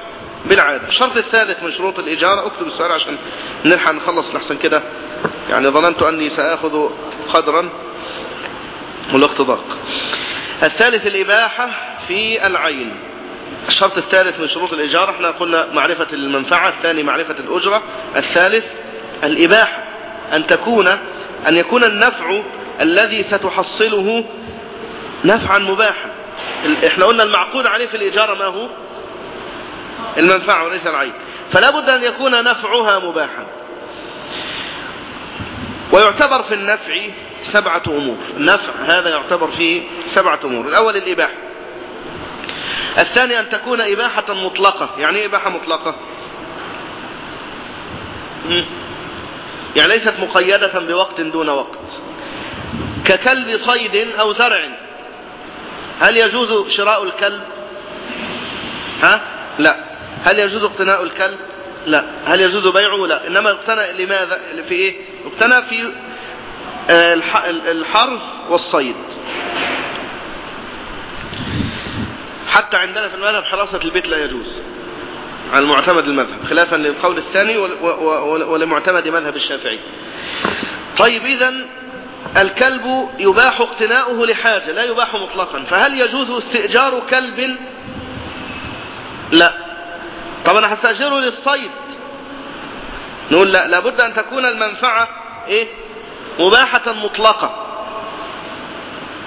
بالعادة. الشرط الثالث من شروط الإجارة أكتب السؤال عشان نلحق نخلص لحسن كده. يعني ظننت أني سأخذ قدرا والوقت ضاق الثالث الإباحة في العين. الشرط الثالث من شروط الإجارة إحنا قلنا معرفة المنفعة الثاني معرفة الأجرة الثالث الإباحة أن تكون أن يكون النفع الذي ستحصله نفعا مباحا. إحنا قلنا المعقود عليه في الإجارة ما هو؟ المنفعة وليس العين فلا بد أن يكون نفعها مباحا. ويعتبر في النفع سبعة أمور. النفع هذا يعتبر فيه سبعة أمور. الأول الإباحة. الثاني أن تكون إباحة مطلقة. يعني إيه إباحة مطلقة؟ يعني ليست مقيدة بوقت دون وقت. ككلب صيد أو زرع هل يجوز شراء الكلب؟ ها؟ لا. هل يجوز اقتناء الكلب؟ لا. هل يجوز بيعه؟ لا. إنما اقتنى لماذا؟ في إيه؟ اقتنى في الحرث والصيد. حتى عندنا في المذهب حراسة البيت لا يجوز. على المعتمد المذهب خلافا للقول الثاني ولمعتمد مذهب الشافعي. طيب اذا الكلب يباح اقتناؤه لحاجة لا يباح مطلقا فهل يجوز استئجار كلب؟ لا. طب أنا هستأجره للصيد. نقول لا لابد أن تكون المنفعة إيه؟ مباحة مطلقة.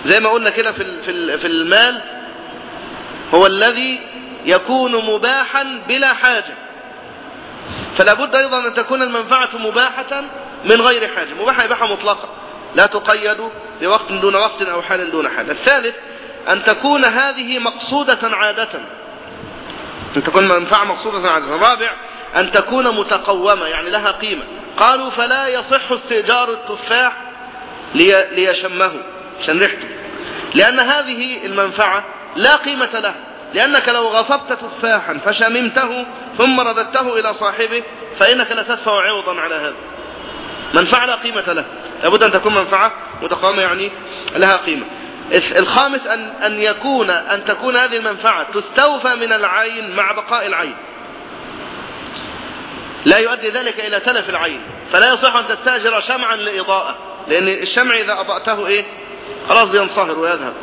زي ما قلنا كده في في المال هو الذي يكون مباحا بلا حاجة. فلا بد أيضا أن تكون المنفعة مباحة من غير حاجة. مباحة اباحة مطلقة لا تقيد بوقت دون وقت أو حال دون حال. الثالث أن تكون هذه مقصودة عادة. أن تكون منفعة مقصودة عادة. الرابع أن تكون متقومة يعني لها قيمة. قالوا فلا يصح استئجار التفاح لي ليشمه. عشان ريحته لأن هذه المنفعة لا قيمة له لأنك لو غصبت تفاحا فشممته ثم رددته إلى صاحبه فإنك لا تدفع عوضا على هذا. منفعة لا قيمة له. لابد أن تكون منفعة متقومة يعني لها قيمة. الخامس أن, أن يكون أن تكون هذه المنفعة تستوفى من العين مع بقاء العين. لا يؤدي ذلك إلى تلف العين. فلا يصح أن تستأجر شمعا لإضاءة. لأن الشمع إذا أضأته إيه؟ خلاص بينصهر ويذهب.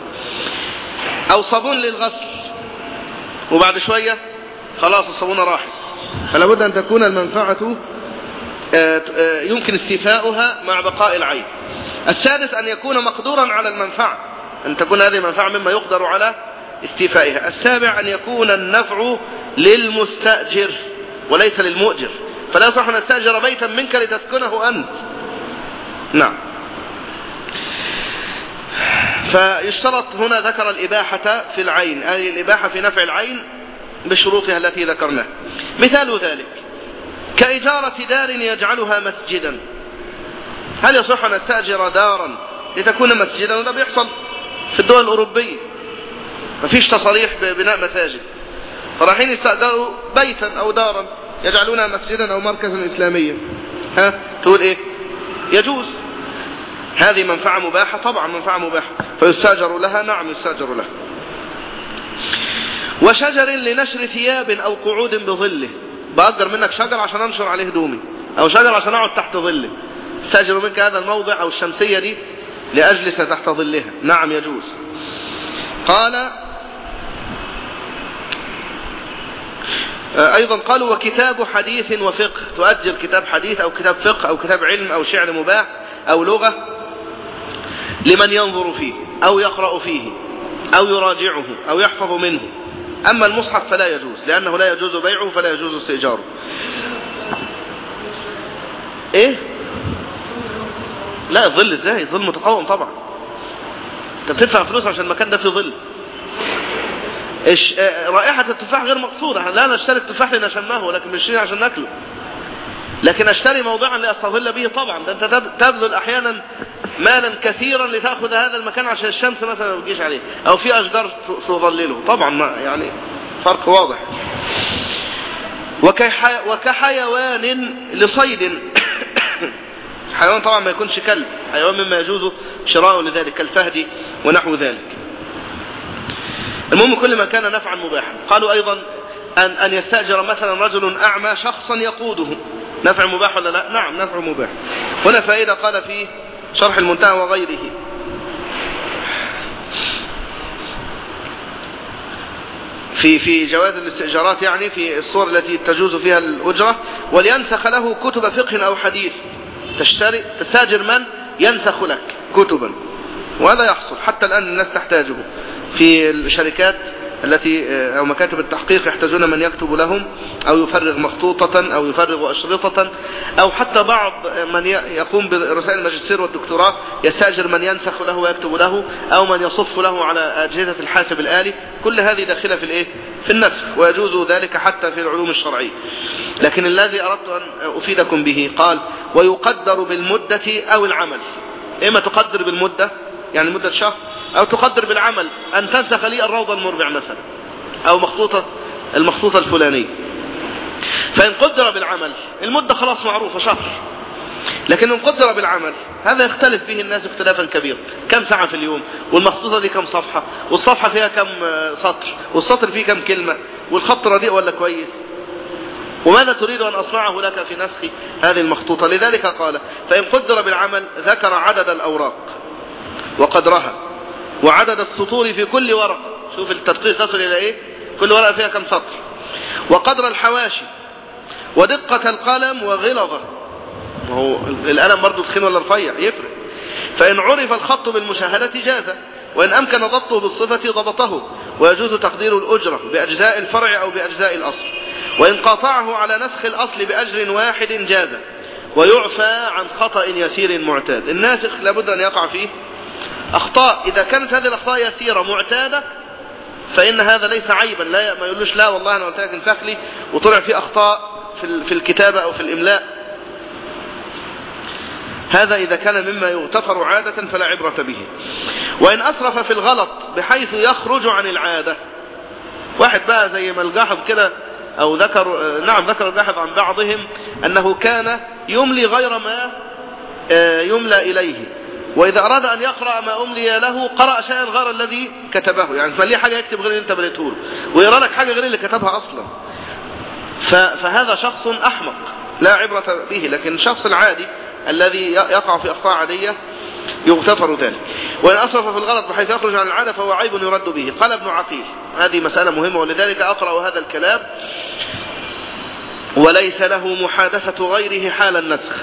أو صابون للغسل. وبعد شوية خلاص الصابونة راحت. فلا بد أن تكون المنفعة يمكن استيفاؤها مع بقاء العين. السادس أن يكون مقدورا على المنفعة أن تكون هذه المنفعة مما يقدر على استيفائها. السابع أن يكون النفع للمستأجر وليس للمؤجر. فلا يصح أن استأجر بيتا منك لتسكنه أنت. نعم. فيشترط هنا ذكر الإباحة في العين أي الإباحة في نفع العين بشروطها التي ذكرناها. مثال ذلك كإجارة دار يجعلها مسجدا. هل يصح أن استأجر دارا لتكون مسجدا؟ وده بيحصل في الدول الأوروبية. مفيش تصريح ببناء مساجد. فرايحين يستأجروا بيتا أو دارا يجعلونها مسجدا أو مركزا إسلاميا. ها؟ تقول إيه؟ يجوز. هذه منفعة مباحة؟ طبعا منفعة مباحة. فيستأجر لها؟ نعم يستأجر لها. وشجر لنشر ثياب أو قعود بظله بأجر منك شجر عشان أنشر عليه هدومي أو شجر عشان أقعد تحت ظله استأجر منك هذا الموضع أو الشمسية دي لأجلس تحت ظلها. نعم يجوز. قال أيضا قالوا وكتاب حديث وفقه. تؤجر كتاب حديث أو كتاب فقه أو كتاب علم أو شعر مباح أو لغة لمن ينظر فيه أو يقرأ فيه أو يراجعه أو يحفظ منه. أما المصحف فلا يجوز لأنه لا يجوز بيعه فلا يجوز استئجاره. إيه؟ لا الظل إزاي؟ الظل متقوم طبعا. أنت بتدفع فلوس عشان المكان ده فيه ظل. آه، رائحة التفاح غير مقصودة. لا نشتري التفاح لنشمه ولكن نشتري عشان ناكله. لكن أشتري موضعا لأستظل به طبعا. ده أنت تبذل أحيانا مالا كثيرا لتأخذ هذا المكان عشان الشمس مثلا ما تجيش عليه. أو في أشجار تظلله. طبعا ما يعني فرق واضح. وكحي... وكحيوان لصيد. [coughs] حيوان طبعا ما يكونش كلب. حيوان مما يجوز شراؤه لذلك كالفهد ونحو ذلك. المهم كل ما كان نفعا مباحا. قالوا أيضا أن, أن يستأجر مثلا رجل أعمى شخصا يقوده. نفع مباح ولا لا؟ نعم نفع مباح. هنا فائدة قال في شرح المنتهى وغيره. في في جواز الاستئجارات يعني في الصور التي تجوز فيها الأجرة ولينسخ له كتب فقه أو حديث. تشتري تستاجر من ينسخ لك كتبا. وهذا يحصل حتى الآن الناس تحتاجه. في الشركات التي أو مكاتب التحقيق يحتاجون من يكتب لهم أو يفرغ مخطوطة أو يفرغ أشرطة أو حتى بعض من يقوم برسائل الماجستير والدكتوراه يستأجر من ينسخ له ويكتب له أو من يصف له على أجهزة الحاسب الآلي. كل هذه داخلة في الإيه؟ في النسخ ويجوز ذلك حتى في العلوم الشرعية. لكن الذي أردت أن أفيدكم به قال ويقدر بالمدة أو العمل. إما تقدر بالمدة؟ يعني مدة شهر؟ أو تقدر بالعمل أن تنسخ لي الروض المربع مثلا أو مخطوطة المخطوطة الفلانية. فإن قدر بالعمل المدة خلاص معروفة شهر. لكن إن قدر بالعمل هذا يختلف فيه الناس اختلافا كبيرا. كم ساعة في اليوم؟ والمخطوطة دي كم صفحة؟ والصفحة فيها كم سطر؟ والسطر فيه كم كلمة؟ والخط رديء ولا كويس؟ وماذا تريد أن أصنعه لك في نسخ هذه المخطوطة؟ لذلك قال فإن قدر بالعمل ذكر عدد الأوراق. وقدرها وعدد السطور في كل ورقة شوف التدقيق تصل إلى إيه؟ كل ورقة فيها كم سطر؟ وقدر الحواشي ودقة القلم وغلظة. هو القلم برضه تخين ولا رفيع يفرق. فإن عرف الخط بالمشاهدة جاز وإن أمكن ضبطه بالصفة ضبطه ويجوز تقدير الأجرة بأجزاء الفرع أو بأجزاء الأصل. وإن قاطعه على نسخ الأصل بأجر واحد جاز ويعفى عن خطأ يسير معتاد. الناسخ لابد أن يقع فيه أخطاء إذا كانت هذه الأخطاء يسيرة معتادة فإن هذا ليس عيبا لا ما يقولوش لا والله أنا قلت لك انسخ لي وطلع فيه أخطاء في في الكتابة أو في الإملاء. هذا إذا كان مما يغتفر عادة فلا عبرة به. وإن أسرف في الغلط بحيث يخرج عن العادة. واحد بقى زي ما الجاحظ كده أو ذكر نعم ذكر الجاحظ عن بعضهم أنه كان يملي غير ما يملى إليه. وإذا أراد أن يقرأ ما أملي له قرأ شيئا غير الذي كتبه. يعني فليه حاجة يكتب غير اللي أنت بنيته له؟ ويرى لك حاجة غير اللي كتبها أصلا. فهذا شخص أحمق لا عبرة به. لكن الشخص العادي الذي يقع في أخطاء عادية يغتفر ذلك. وإن أسرف في الغلط بحيث يخرج عن العادة فهو عيب يرد به. قال ابن عقيل. هذه مسألة مهمة ولذلك أقرأ هذا الكلام. وليس له محادثة غيره حال النسخ.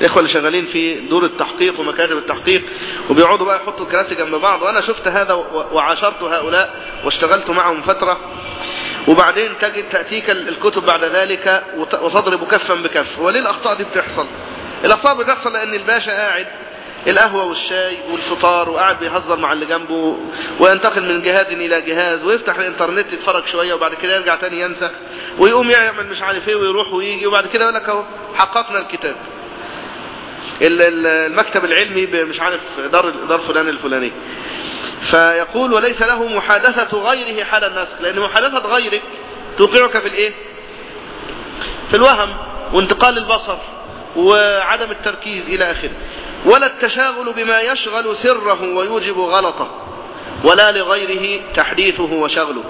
الإخوة اللي شغالين في دور التحقيق ومكاتب التحقيق وبيقعدوا بقى يحطوا الكراسي جنب بعض وأنا شفت هذا وعاشرت هؤلاء واشتغلت معهم فترة. وبعدين تجد تأتيك الكتب بعد ذلك وتضرب كفا بكف. وليه الأخطاء دي بتحصل؟ الأخطاء بتحصل لأن الباشا قاعد القهوة والشاي والفطار وقاعد بيهزر مع اللي جنبه وينتقل من جهاز إلى جهاز ويفتح الإنترنت يتفرج شوية وبعد كده يرجع تاني ينسى ويقوم يعمل مش عارف إيه ويروح ويجي وبعد كده يقول لك أهو حققنا الكتاب. المكتب العلمي مش عارف دار دار فلان الفلاني. فيقول وليس له محادثة غيره حال النسخ لأن محادثة غيرك توقعك في الإيه؟ في الوهم وانتقال البصر وعدم التركيز إلى آخره. ولا التشاغل بما يشغل سره ويوجب غلطه ولا لغيره تحديثه وشغله.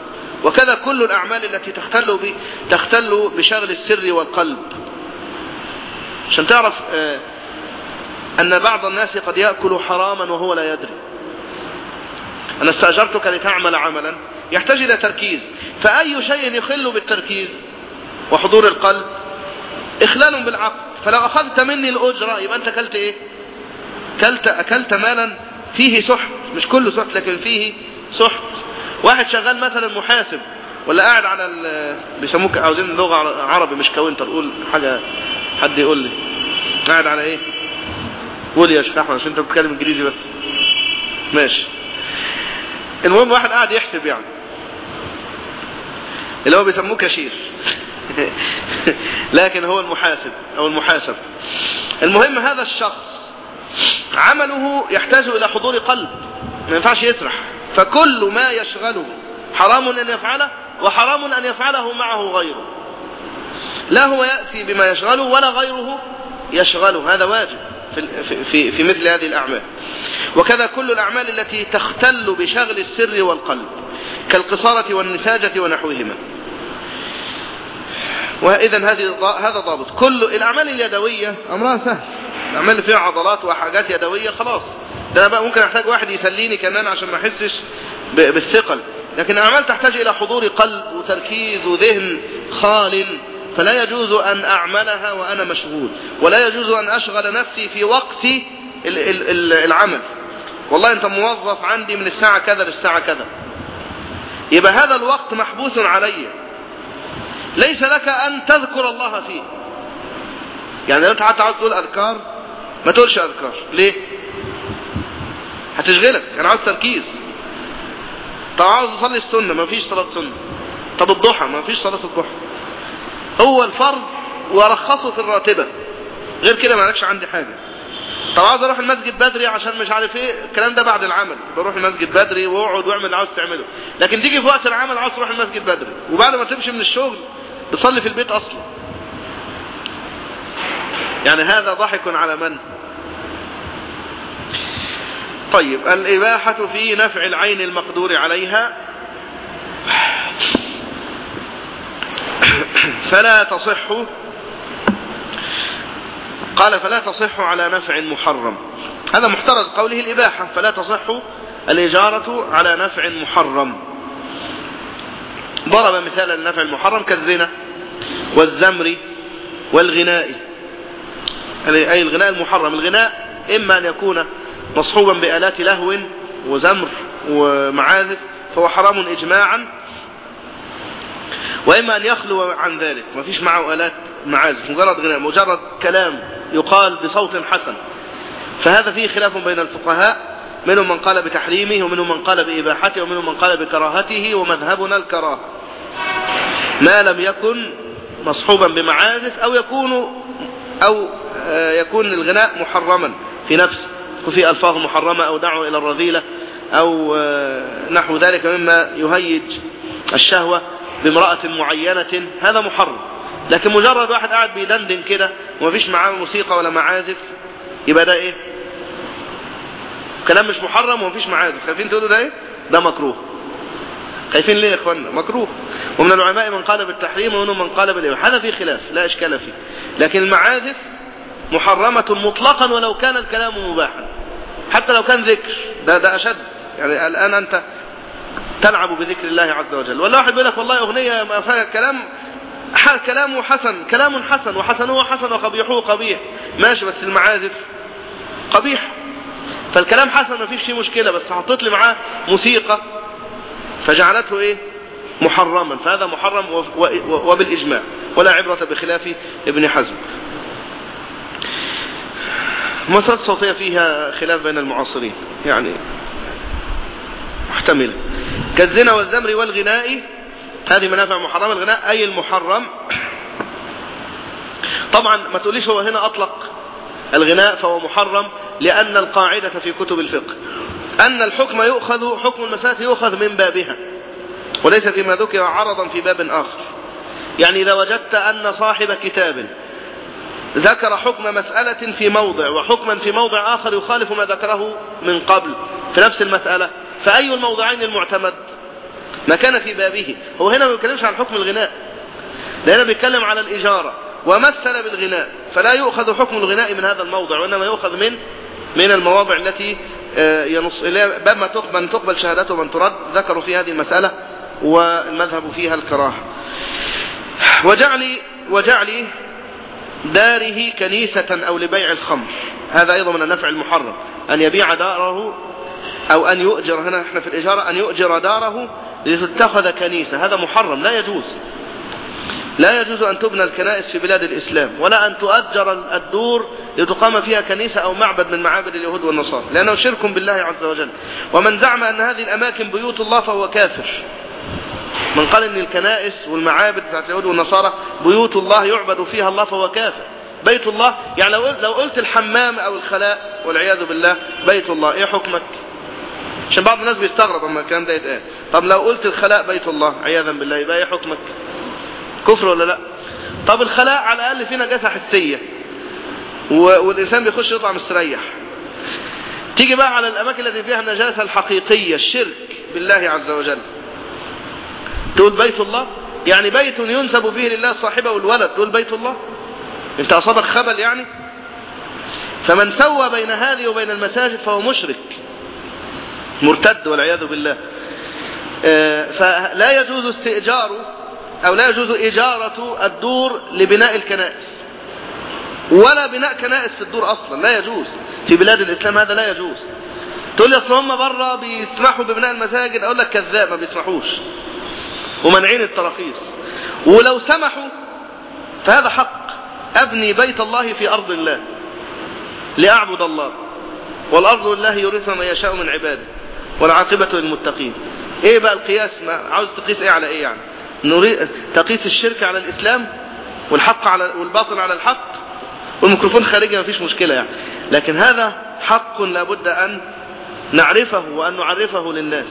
وكذا كل الأعمال التي تختل. تختل بشغل السر والقلب. عشان تعرف أن بعض الناس قد يأكل حراما وهو لا يدري. أنا استأجرتك لتعمل عملا. يحتاج إلى تركيز. فأي شيء يخل بالتركيز وحضور القلب؟ إخلال بالعقل. فلو أخذت مني الأجرة يبقى أنت أكلت إيه؟ أكلت, أكلت مالا فيه سحت. مش كله سحت لكن فيه سحت. واحد شغال مثلا محاسب ولا قاعد على بيسموك عاوزين لغة عربي مش counter. قول حاجة حد يقول لي. قاعد على إيه؟ قول يا شيخ أحمد عشان أنت بتتكلم إنجليزي بس. ماشي. المهم واحد قاعد يحسب يعني. اللي هو بيسموه كاشير [laughs] لكن هو المحاسب أو المحاسب. المهم هذا الشخص عمله يحتاج إلى حضور قلب. ما ينفعش يسرح فكل ما يشغله حرام أن يفعله وحرام أن يفعله معه غيره. لا هو يأتي بما يشغله ولا غيره يشغله. هذا واجب. في, في, في مثل هذه الأعمال. وكذا كل الأعمال التي تختل بشغل السر والقلب كالقصارة والنساجة ونحوهما. وإذا هذا ضابط. كل الأعمال اليدوية أمرها سهل. الأعمال اللي فيها عضلات وحاجات يدوية خلاص. ده أنا بقى ممكن أحتاج واحد يسليني كمان عشان ما أحسش بالثقل. لكن الأعمال تحتاج إلى حضور قلب وتركيز وذهن خال فلا يجوز أن أعملها وأنا مشغول ولا يجوز أن أشغل نفسي في وقت العمل. والله أنت موظف عندي من الساعة كذا للساعة كذا. يبقى هذا الوقت محبوس علي. ليس لك أن تذكر الله فيه. يعني لو أنت حتى عاوز تقول أذكار ما تقولش أذكار. ليه؟ هتشغلك. أنا عاوز تركيز. طب عاوز أصلي السنة ما فيش صلاة سنة. طب الضحى ما فيش صلاة الضحى. هو الفرض ورخصه في الراتبة. غير كده ما لكش عندي حاجة. طب عاوز أروح المسجد بدري عشان مش عارف إيه؟ الكلام ده بعد العمل. بروح المسجد بدري واقعد واعمل اللي عاوز تعمله. لكن تيجي في وقت العمل عاوز تروح المسجد بدري. وبعد ما تمشي من الشغل تصلي في البيت أصلا. يعني هذا ضحك على من؟ طيب الإباحة في نفع العين المقدور عليها. [coughs] فلا تصح قال فلا تصح على نفع محرم. هذا محترز قوله الإباحة فلا تصح الإجارة على نفع محرم. ضرب مثال النفع المحرم كالزنا والزمر والغناء. أي الغناء المحرم الغناء إما أن يكون مصحوبا بآلات لهو وزمر ومعازف فهو حرام إجماعا وإما أن يخلو عن ذلك. ما فيش معه آلات معازف مجرد غناء مجرد كلام يقال بصوت حسن. فهذا فيه خلاف بين الفقهاء. منهم من قال بتحريمه ومنهم من قال بإباحته ومنهم من قال بكراهته ومذهبنا الكراهة. ما لم يكن مصحوبا بمعازف أو يكون أو يكون الغناء محرما في نفسه فيه ألفاظ محرمة أو دعوة إلى الرذيلة أو نحو ذلك مما يهيج الشهوة. بامرأة معينة هذا محرم. لكن مجرد واحد قاعد بيدندن كده ومفيش معاه موسيقى ولا معازف يبقى ده إيه؟ كلام مش محرم ومفيش معازف. خايفين تقولوا ده إيه؟ ده مكروه. خايفين ليه يا اخوانا مكروه. ومن العلماء من قال بالتحريم ومنهم من قال بالإباحة هذا فيه خلاف لا إشكال فيه. لكن المعازف محرمة مطلقا ولو كان الكلام مباحا. حتى لو كان ذكر. ده ده أشد. يعني الآن أنت تلعب بذكر الله عز وجل. ولا واحد بيقول لك والله أغنية ما فيها كلام كلامه حسن كلام حسن وحسنه حسن وقبيحه قبيح. ماشي بس المعازف قبيح. فالكلام حسن ما فيش فيه مشكلة بس حطيت لي معاه موسيقى فجعلته إيه؟ محرما. فهذا محرم وبالإجماع. ولا عبرة بخلاف ابن حزم. المسألة الصوتية فيها خلاف بين المعاصرين؟ يعني محتملة. كالزنا والزمر والغناء. هذه منافع محرمة. الغناء أي المحرم. طبعا ما تقوليش هو هنا أطلق الغناء فهو محرم لأن القاعدة في كتب الفقه أن الحكم يؤخذ حكم المسألة يؤخذ من بابها وليس فيما ذكر عرضا في باب آخر. يعني إذا وجدت أن صاحب كتاب ذكر حكم مسألة في موضع وحكما في موضع آخر يخالف ما ذكره من قبل في نفس المسألة فأي الموضعين المعتمد؟ ما كان في بابه. هو هنا ما بيتكلمش عن حكم الغناء. ده هنا بيتكلم على الإجارة. ومثل بالغناء. فلا يؤخذ حكم الغناء من هذا الموضع وإنما يؤخذ من من المواضع التي ينص باب ما تقبل, من تقبل شهادته ومن ترد. ذكروا في هذه المسألة والمذهب فيها الكراهة. وجعل وجعل داره كنيسة أو لبيع الخمر. هذا أيضا من النفع المحرم أن يبيع داره أو أن يؤجر هنا إحنا في الإجارة أن يؤجر داره لتتخذ كنيسة. هذا محرم لا يجوز. لا يجوز أن تبنى الكنائس في بلاد الإسلام ولا أن تؤجر الدور لتقام فيها كنيسة أو معبد من معابد اليهود والنصارى لأنه شرك بالله عز وجل. ومن زعم أن هذه الأماكن بيوت الله فهو كافر. من قال أن الكنائس والمعابد بتاعت اليهود والنصارى بيوت الله يعبد فيها الله فهو كافر. بيت الله يعني لو قلت الحمام أو الخلاء والعياذ بالله بيت الله إيه حكمك؟ عشان بعض الناس بيستغرب أما الكلام ده يتقال. طب لو قلت الخلاء بيت الله عياذا بالله يبقى إيه حكمك؟ كفر ولا لأ؟ طب الخلاء على الأقل فيه نجاسه حسية. والإنسان بيخش يطلع مستريح تيجي بقى على الأماكن التي فيها النجاسة الحقيقية الشرك بالله عز وجل. تقول بيت الله؟ يعني بيت ينسب فيه لله الصاحبه والولد تقول بيت الله؟ أنت أصابك خبل يعني؟ فمن سوى بين هذه وبين المساجد فهو مشرك. مرتد والعياذ بالله. فلا يجوز استئجار أو لا يجوز إجارة الدور لبناء الكنائس. ولا بناء كنائس في الدور أصلا لا يجوز. في بلاد الإسلام هذا لا يجوز. تقول لي أصل هم بره بيسمحوا ببناء المساجد أقول لك كذاب ما بيسمحوش ومنعين التراخيص. ولو سمحوا فهذا حق. أبني بيت الله في أرض الله. لأعبد الله. والأرض لله يورثها من يشاء من عباده. والعاقبة للمتقين. إيه بقى القياس؟ ما عاوز تقيس إيه على إيه يعني؟ نريد تقيس الشرك على الإسلام والحق على والباطل على الحق. والميكروفون خارجي ما فيش مشكلة يعني. لكن هذا حق لابد أن نعرفه وأن نعرفه للناس.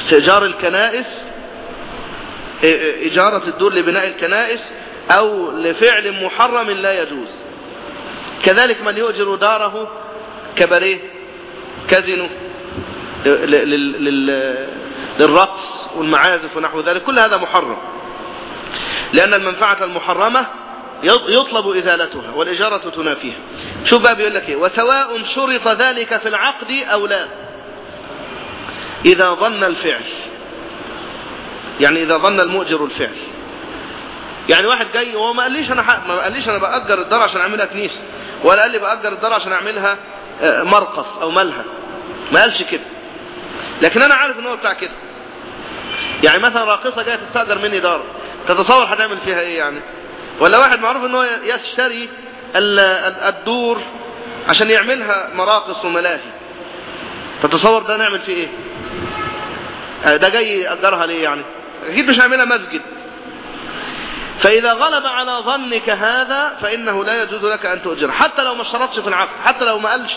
استئجار الكنائس إجارة الدور لبناء الكنائس أو لفعل محرم لا يجوز. كذلك من يؤجر داره كباريه كازينو للرقص والمعازف ونحو ذلك كل هذا محرم. لأن المنفعة المحرمة يطلب إزالتها والإجارة تنافيها. شوف بقى بيقول لك إيه وسواء شرط ذلك في العقد أو لا. إذا ظن الفعل يعني إذا ظن المؤجر الفعل. يعني واحد جاي وهو ما قاليش أنا ما قاليش أنا بأجر الدار عشان أعملها كنيسة ولا قال لي بأجر الدار عشان أعملها مرقص أو ملهى. ما قالش كده. لكن أنا عارف إن هو بتاع كده. يعني مثلا راقصة جاية تستأجر مني دار. تتصور هتعمل فيها إيه يعني؟ ولا واحد معروف إن هو يشتري الدور عشان يعملها مراقص وملاهي. تتصور ده نعمل فيه إيه؟ ده جاي يأجرها ليه يعني؟ أكيد مش هيعملها مسجد. فإذا غلب على ظنك هذا فإنه لا يجوز لك أن تؤجر. حتى لو ما اشترطش في العقد حتى لو ما قالش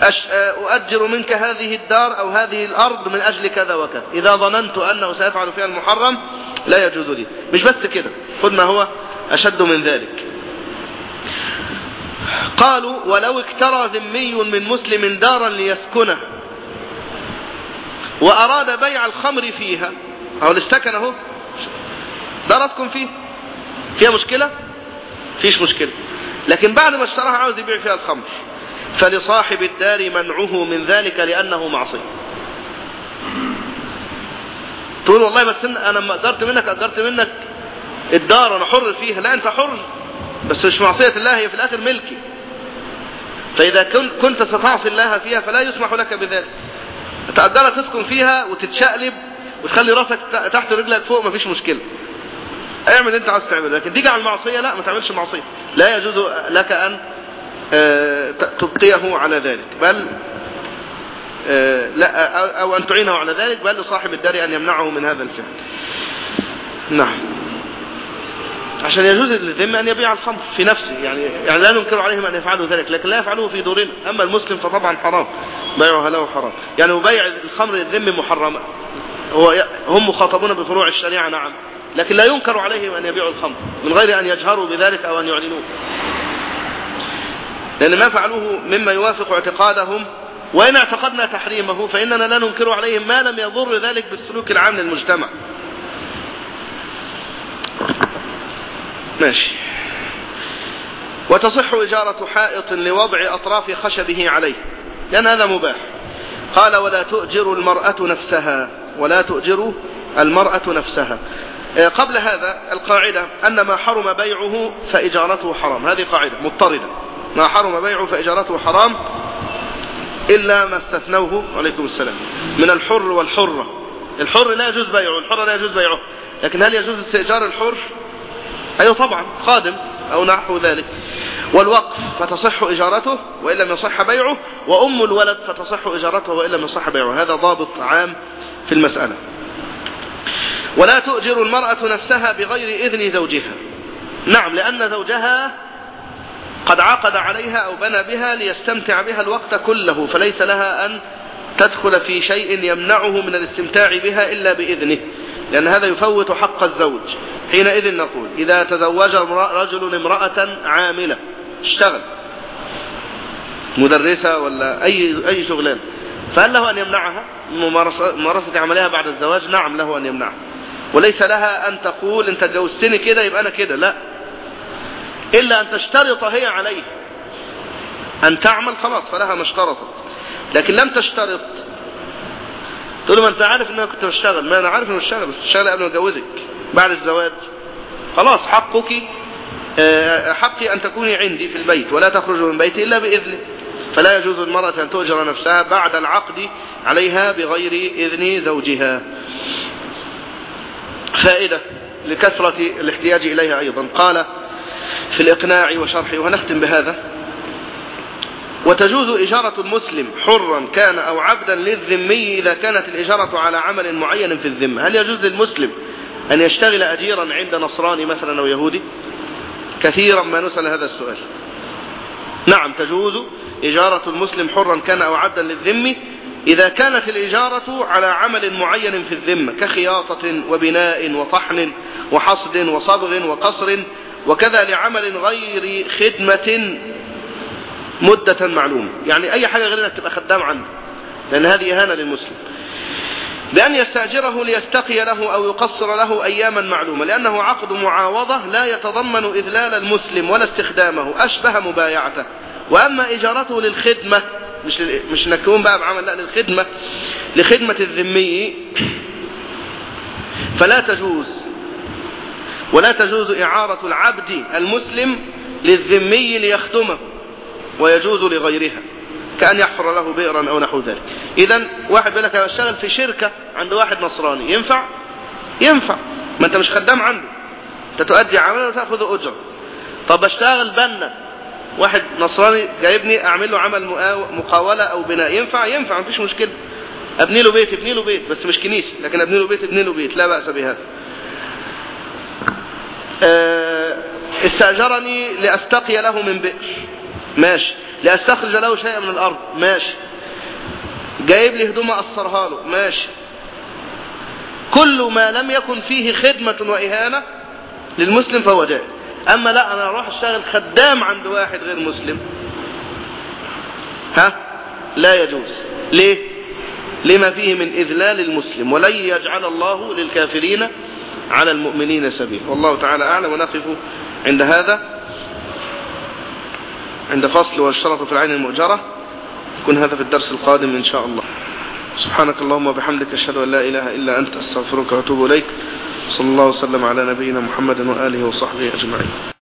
أؤجر منك هذه الدار أو هذه الأرض من أجل كذا وكذا. إذا ظننت أنه سيفعل فيها المحرم لا يجوز لي. مش بس كده. خذ ما هو أشد من ذلك. قالوا ولو اكترى ذمي من مسلم دارا ليسكنه وأراد بيع الخمر فيها. أو الاستكن اهو دار أسكن فيه. فيها مشكلة؟ فيش مشكلة. لكن بعد ما اشتراها عاوز يبيع فيها الخمر. فلصاحب الدار منعه من ذلك لأنه معصية تقول والله بس أنا ما أجرت منك أجرت منك الدار أنا حر فيها. لا أنت حر بس مش معصية الله هي في الآخر ملكي فإذا كنت ستعصي الله فيها فلا يسمح لك بذلك. تأجرها تسكن فيها وتتشقلب وتخلي راسك تحت رجلك فوق مفيش مشكلة. اعمل أنت عاوز تعمله لكن تيجي على المعصية لا ما تعملش معصية. لا يجوز لك أن تبقيه على ذلك. بل لا أو أن تعينه على ذلك بل لصاحب الدار أن يمنعه من هذا الفعل. نعم. عشان يجوز للذمة أن يبيع الخمر في نفسه يعني يعني لا ننكر عليهم أن يفعلوا ذلك لكن لا يفعلوه في دورنا أما المسلم فطبعا حرام. بيعها له حرام. يعني وبيع الخمر للذم محرمة. هو هم مخاطبون بفروع الشريعة نعم. لكن لا ينكر عليهم أن يبيعوا الخمر من غير أن يجهروا بذلك أو أن يعلنوه. لأن ما فعلوه مما يوافق اعتقادهم وإن اعتقدنا تحريمه فإننا لا ننكر عليهم ما لم يضر ذلك بالسلوك العام للمجتمع. ماشي. وتصح إجارة حائط لوضع أطراف خشبه عليه لأن هذا مباح. قال ولا تؤجر المرأة نفسها ولا تؤجر المرأة نفسها. قبل هذا القاعدة أن ما حرم بيعه فإجارته حرام. هذه قاعدة مضطردة. ما حرم بيعه فإجارته حرام إلا ما استثنوه. عليكم السلام. من الحر والحرة. الحر لا يجوز بيعه الحر لا يجوز بيعه. لكن هل يجوز استئجار الحر؟ أيوه طبعا خادم أو نحو ذلك. والوقف فتصح إجارته وإن لم يصح بيعه وأم الولد فتصح إجارته وإن لم يصح بيعه. هذا ضابط عام في المسألة. ولا تؤجر المرأة نفسها بغير إذن زوجها. نعم لأن زوجها قد عقد عليها أو بنى بها ليستمتع بها الوقت كله فليس لها أن تدخل في شيء يمنعه من الاستمتاع بها إلا بإذنه لأن هذا يفوت حق الزوج. حينئذ نقول إذا تزوج رجل امرأة عاملة اشتغل. مدرسة ولا أي, أي شغلان. فهل له أن يمنعها؟ ممارسة عملها بعد الزواج؟ نعم له أن يمنعها. وليس لها أن تقول أنت جوزتني كده يبقى أنا كده. لا. إلا أن تشترط هي عليه. أن تعمل خلاص فلها ما اشترطت لكن لم تشترط. تقول له ما أنت عارف أن أنا كنت بشتغل. ما أنا عارف أنه بشتغل بس بشتغل قبل ما أجوزك بعد الزواج. خلاص حقك آه، حقي أن تكوني عندي في البيت ولا تخرج من بيتي إلا بإذنه فلا يجوز المرأة أن تؤجر نفسها بعد العقد عليها بغير إذن زوجها. فائدة لكثرة الاحتياج إليها أيضا. قال في الإقناع وشرحه ونختم بهذا. وتجوز إجارة المسلم حرا كان أو عبدا للذمي إذا كانت الإجارة على عمل معين في الذمة. هل يجوز للمسلم أن يشتغل أجيرا عند نصراني مثلا أو يهودي؟ كثيرا ما نسأل هذا السؤال. نعم تجوز إجارة المسلم حرا كان أو عبدا للذمي إذا كانت الإجارة على عمل معين في الذمة كخياطة وبناء وطحن وحصد وصبغ وقصر وكذا لعمل غير خدمة مدة معلومة يعني أي حاجة غير أنك تبقى خدام عنه. لأن هذه إهانة للمسلم. بأن يستأجره ليستقي له أو يقصر له أياما معلومة. لأنه عقد معاوضة لا يتضمن إذلال المسلم ولا استخدامه. أشبه مبايعته. وأما إجارته للخدمة مش مش نكون بقى بعمل لا للخدمة لخدمة الذمي فلا تجوز. ولا تجوز إعارة العبد المسلم للذمي ليخدمه ويجوز لغيرها كأن يحفر له بئرا أو نحو ذلك. إذا واحد بيقول لك أنا بشتغل في شركة عند واحد نصراني ينفع؟ ينفع. ما أنت مش خدام عنده. أنت تؤدي عمله وتأخذ أجر. طب بشتغل بنا. واحد نصراني جايبني أعمل له عمل مقاولة أو بناء. ينفع؟ ينفع مفيش مشكلة. أبني له بيت ابني له بيت بس مش كنيسة. لكن أبني له بيت ابني له بيت. لا بأس بهذا. استأجرني لأستقي له من بئر. ماشي. لأستخرج له شيئا من الأرض. ماشي. جايب لي هدوم أصرها له. ماشي. كل ما لم يكن فيه خدمة وإهانة للمسلم فهو جائز. أما لا أنا أروح أشتغل خدام عند واحد غير مسلم. ها؟ لا يجوز. ليه؟ لما فيه من إذلال المسلم ولن يجعل الله للكافرين على المؤمنين سبيل والله تعالى أعلم ونقف عند هذا عند فصل والشرط في العين المؤجرة. يكون هذا في الدرس القادم إن شاء الله. سبحانك اللهم وبحمدك أشهد أن لا إله إلا أنت أستغفرك وأتوب إليك. صلى الله وسلم على نبينا محمد وآله وصحبه أجمعين.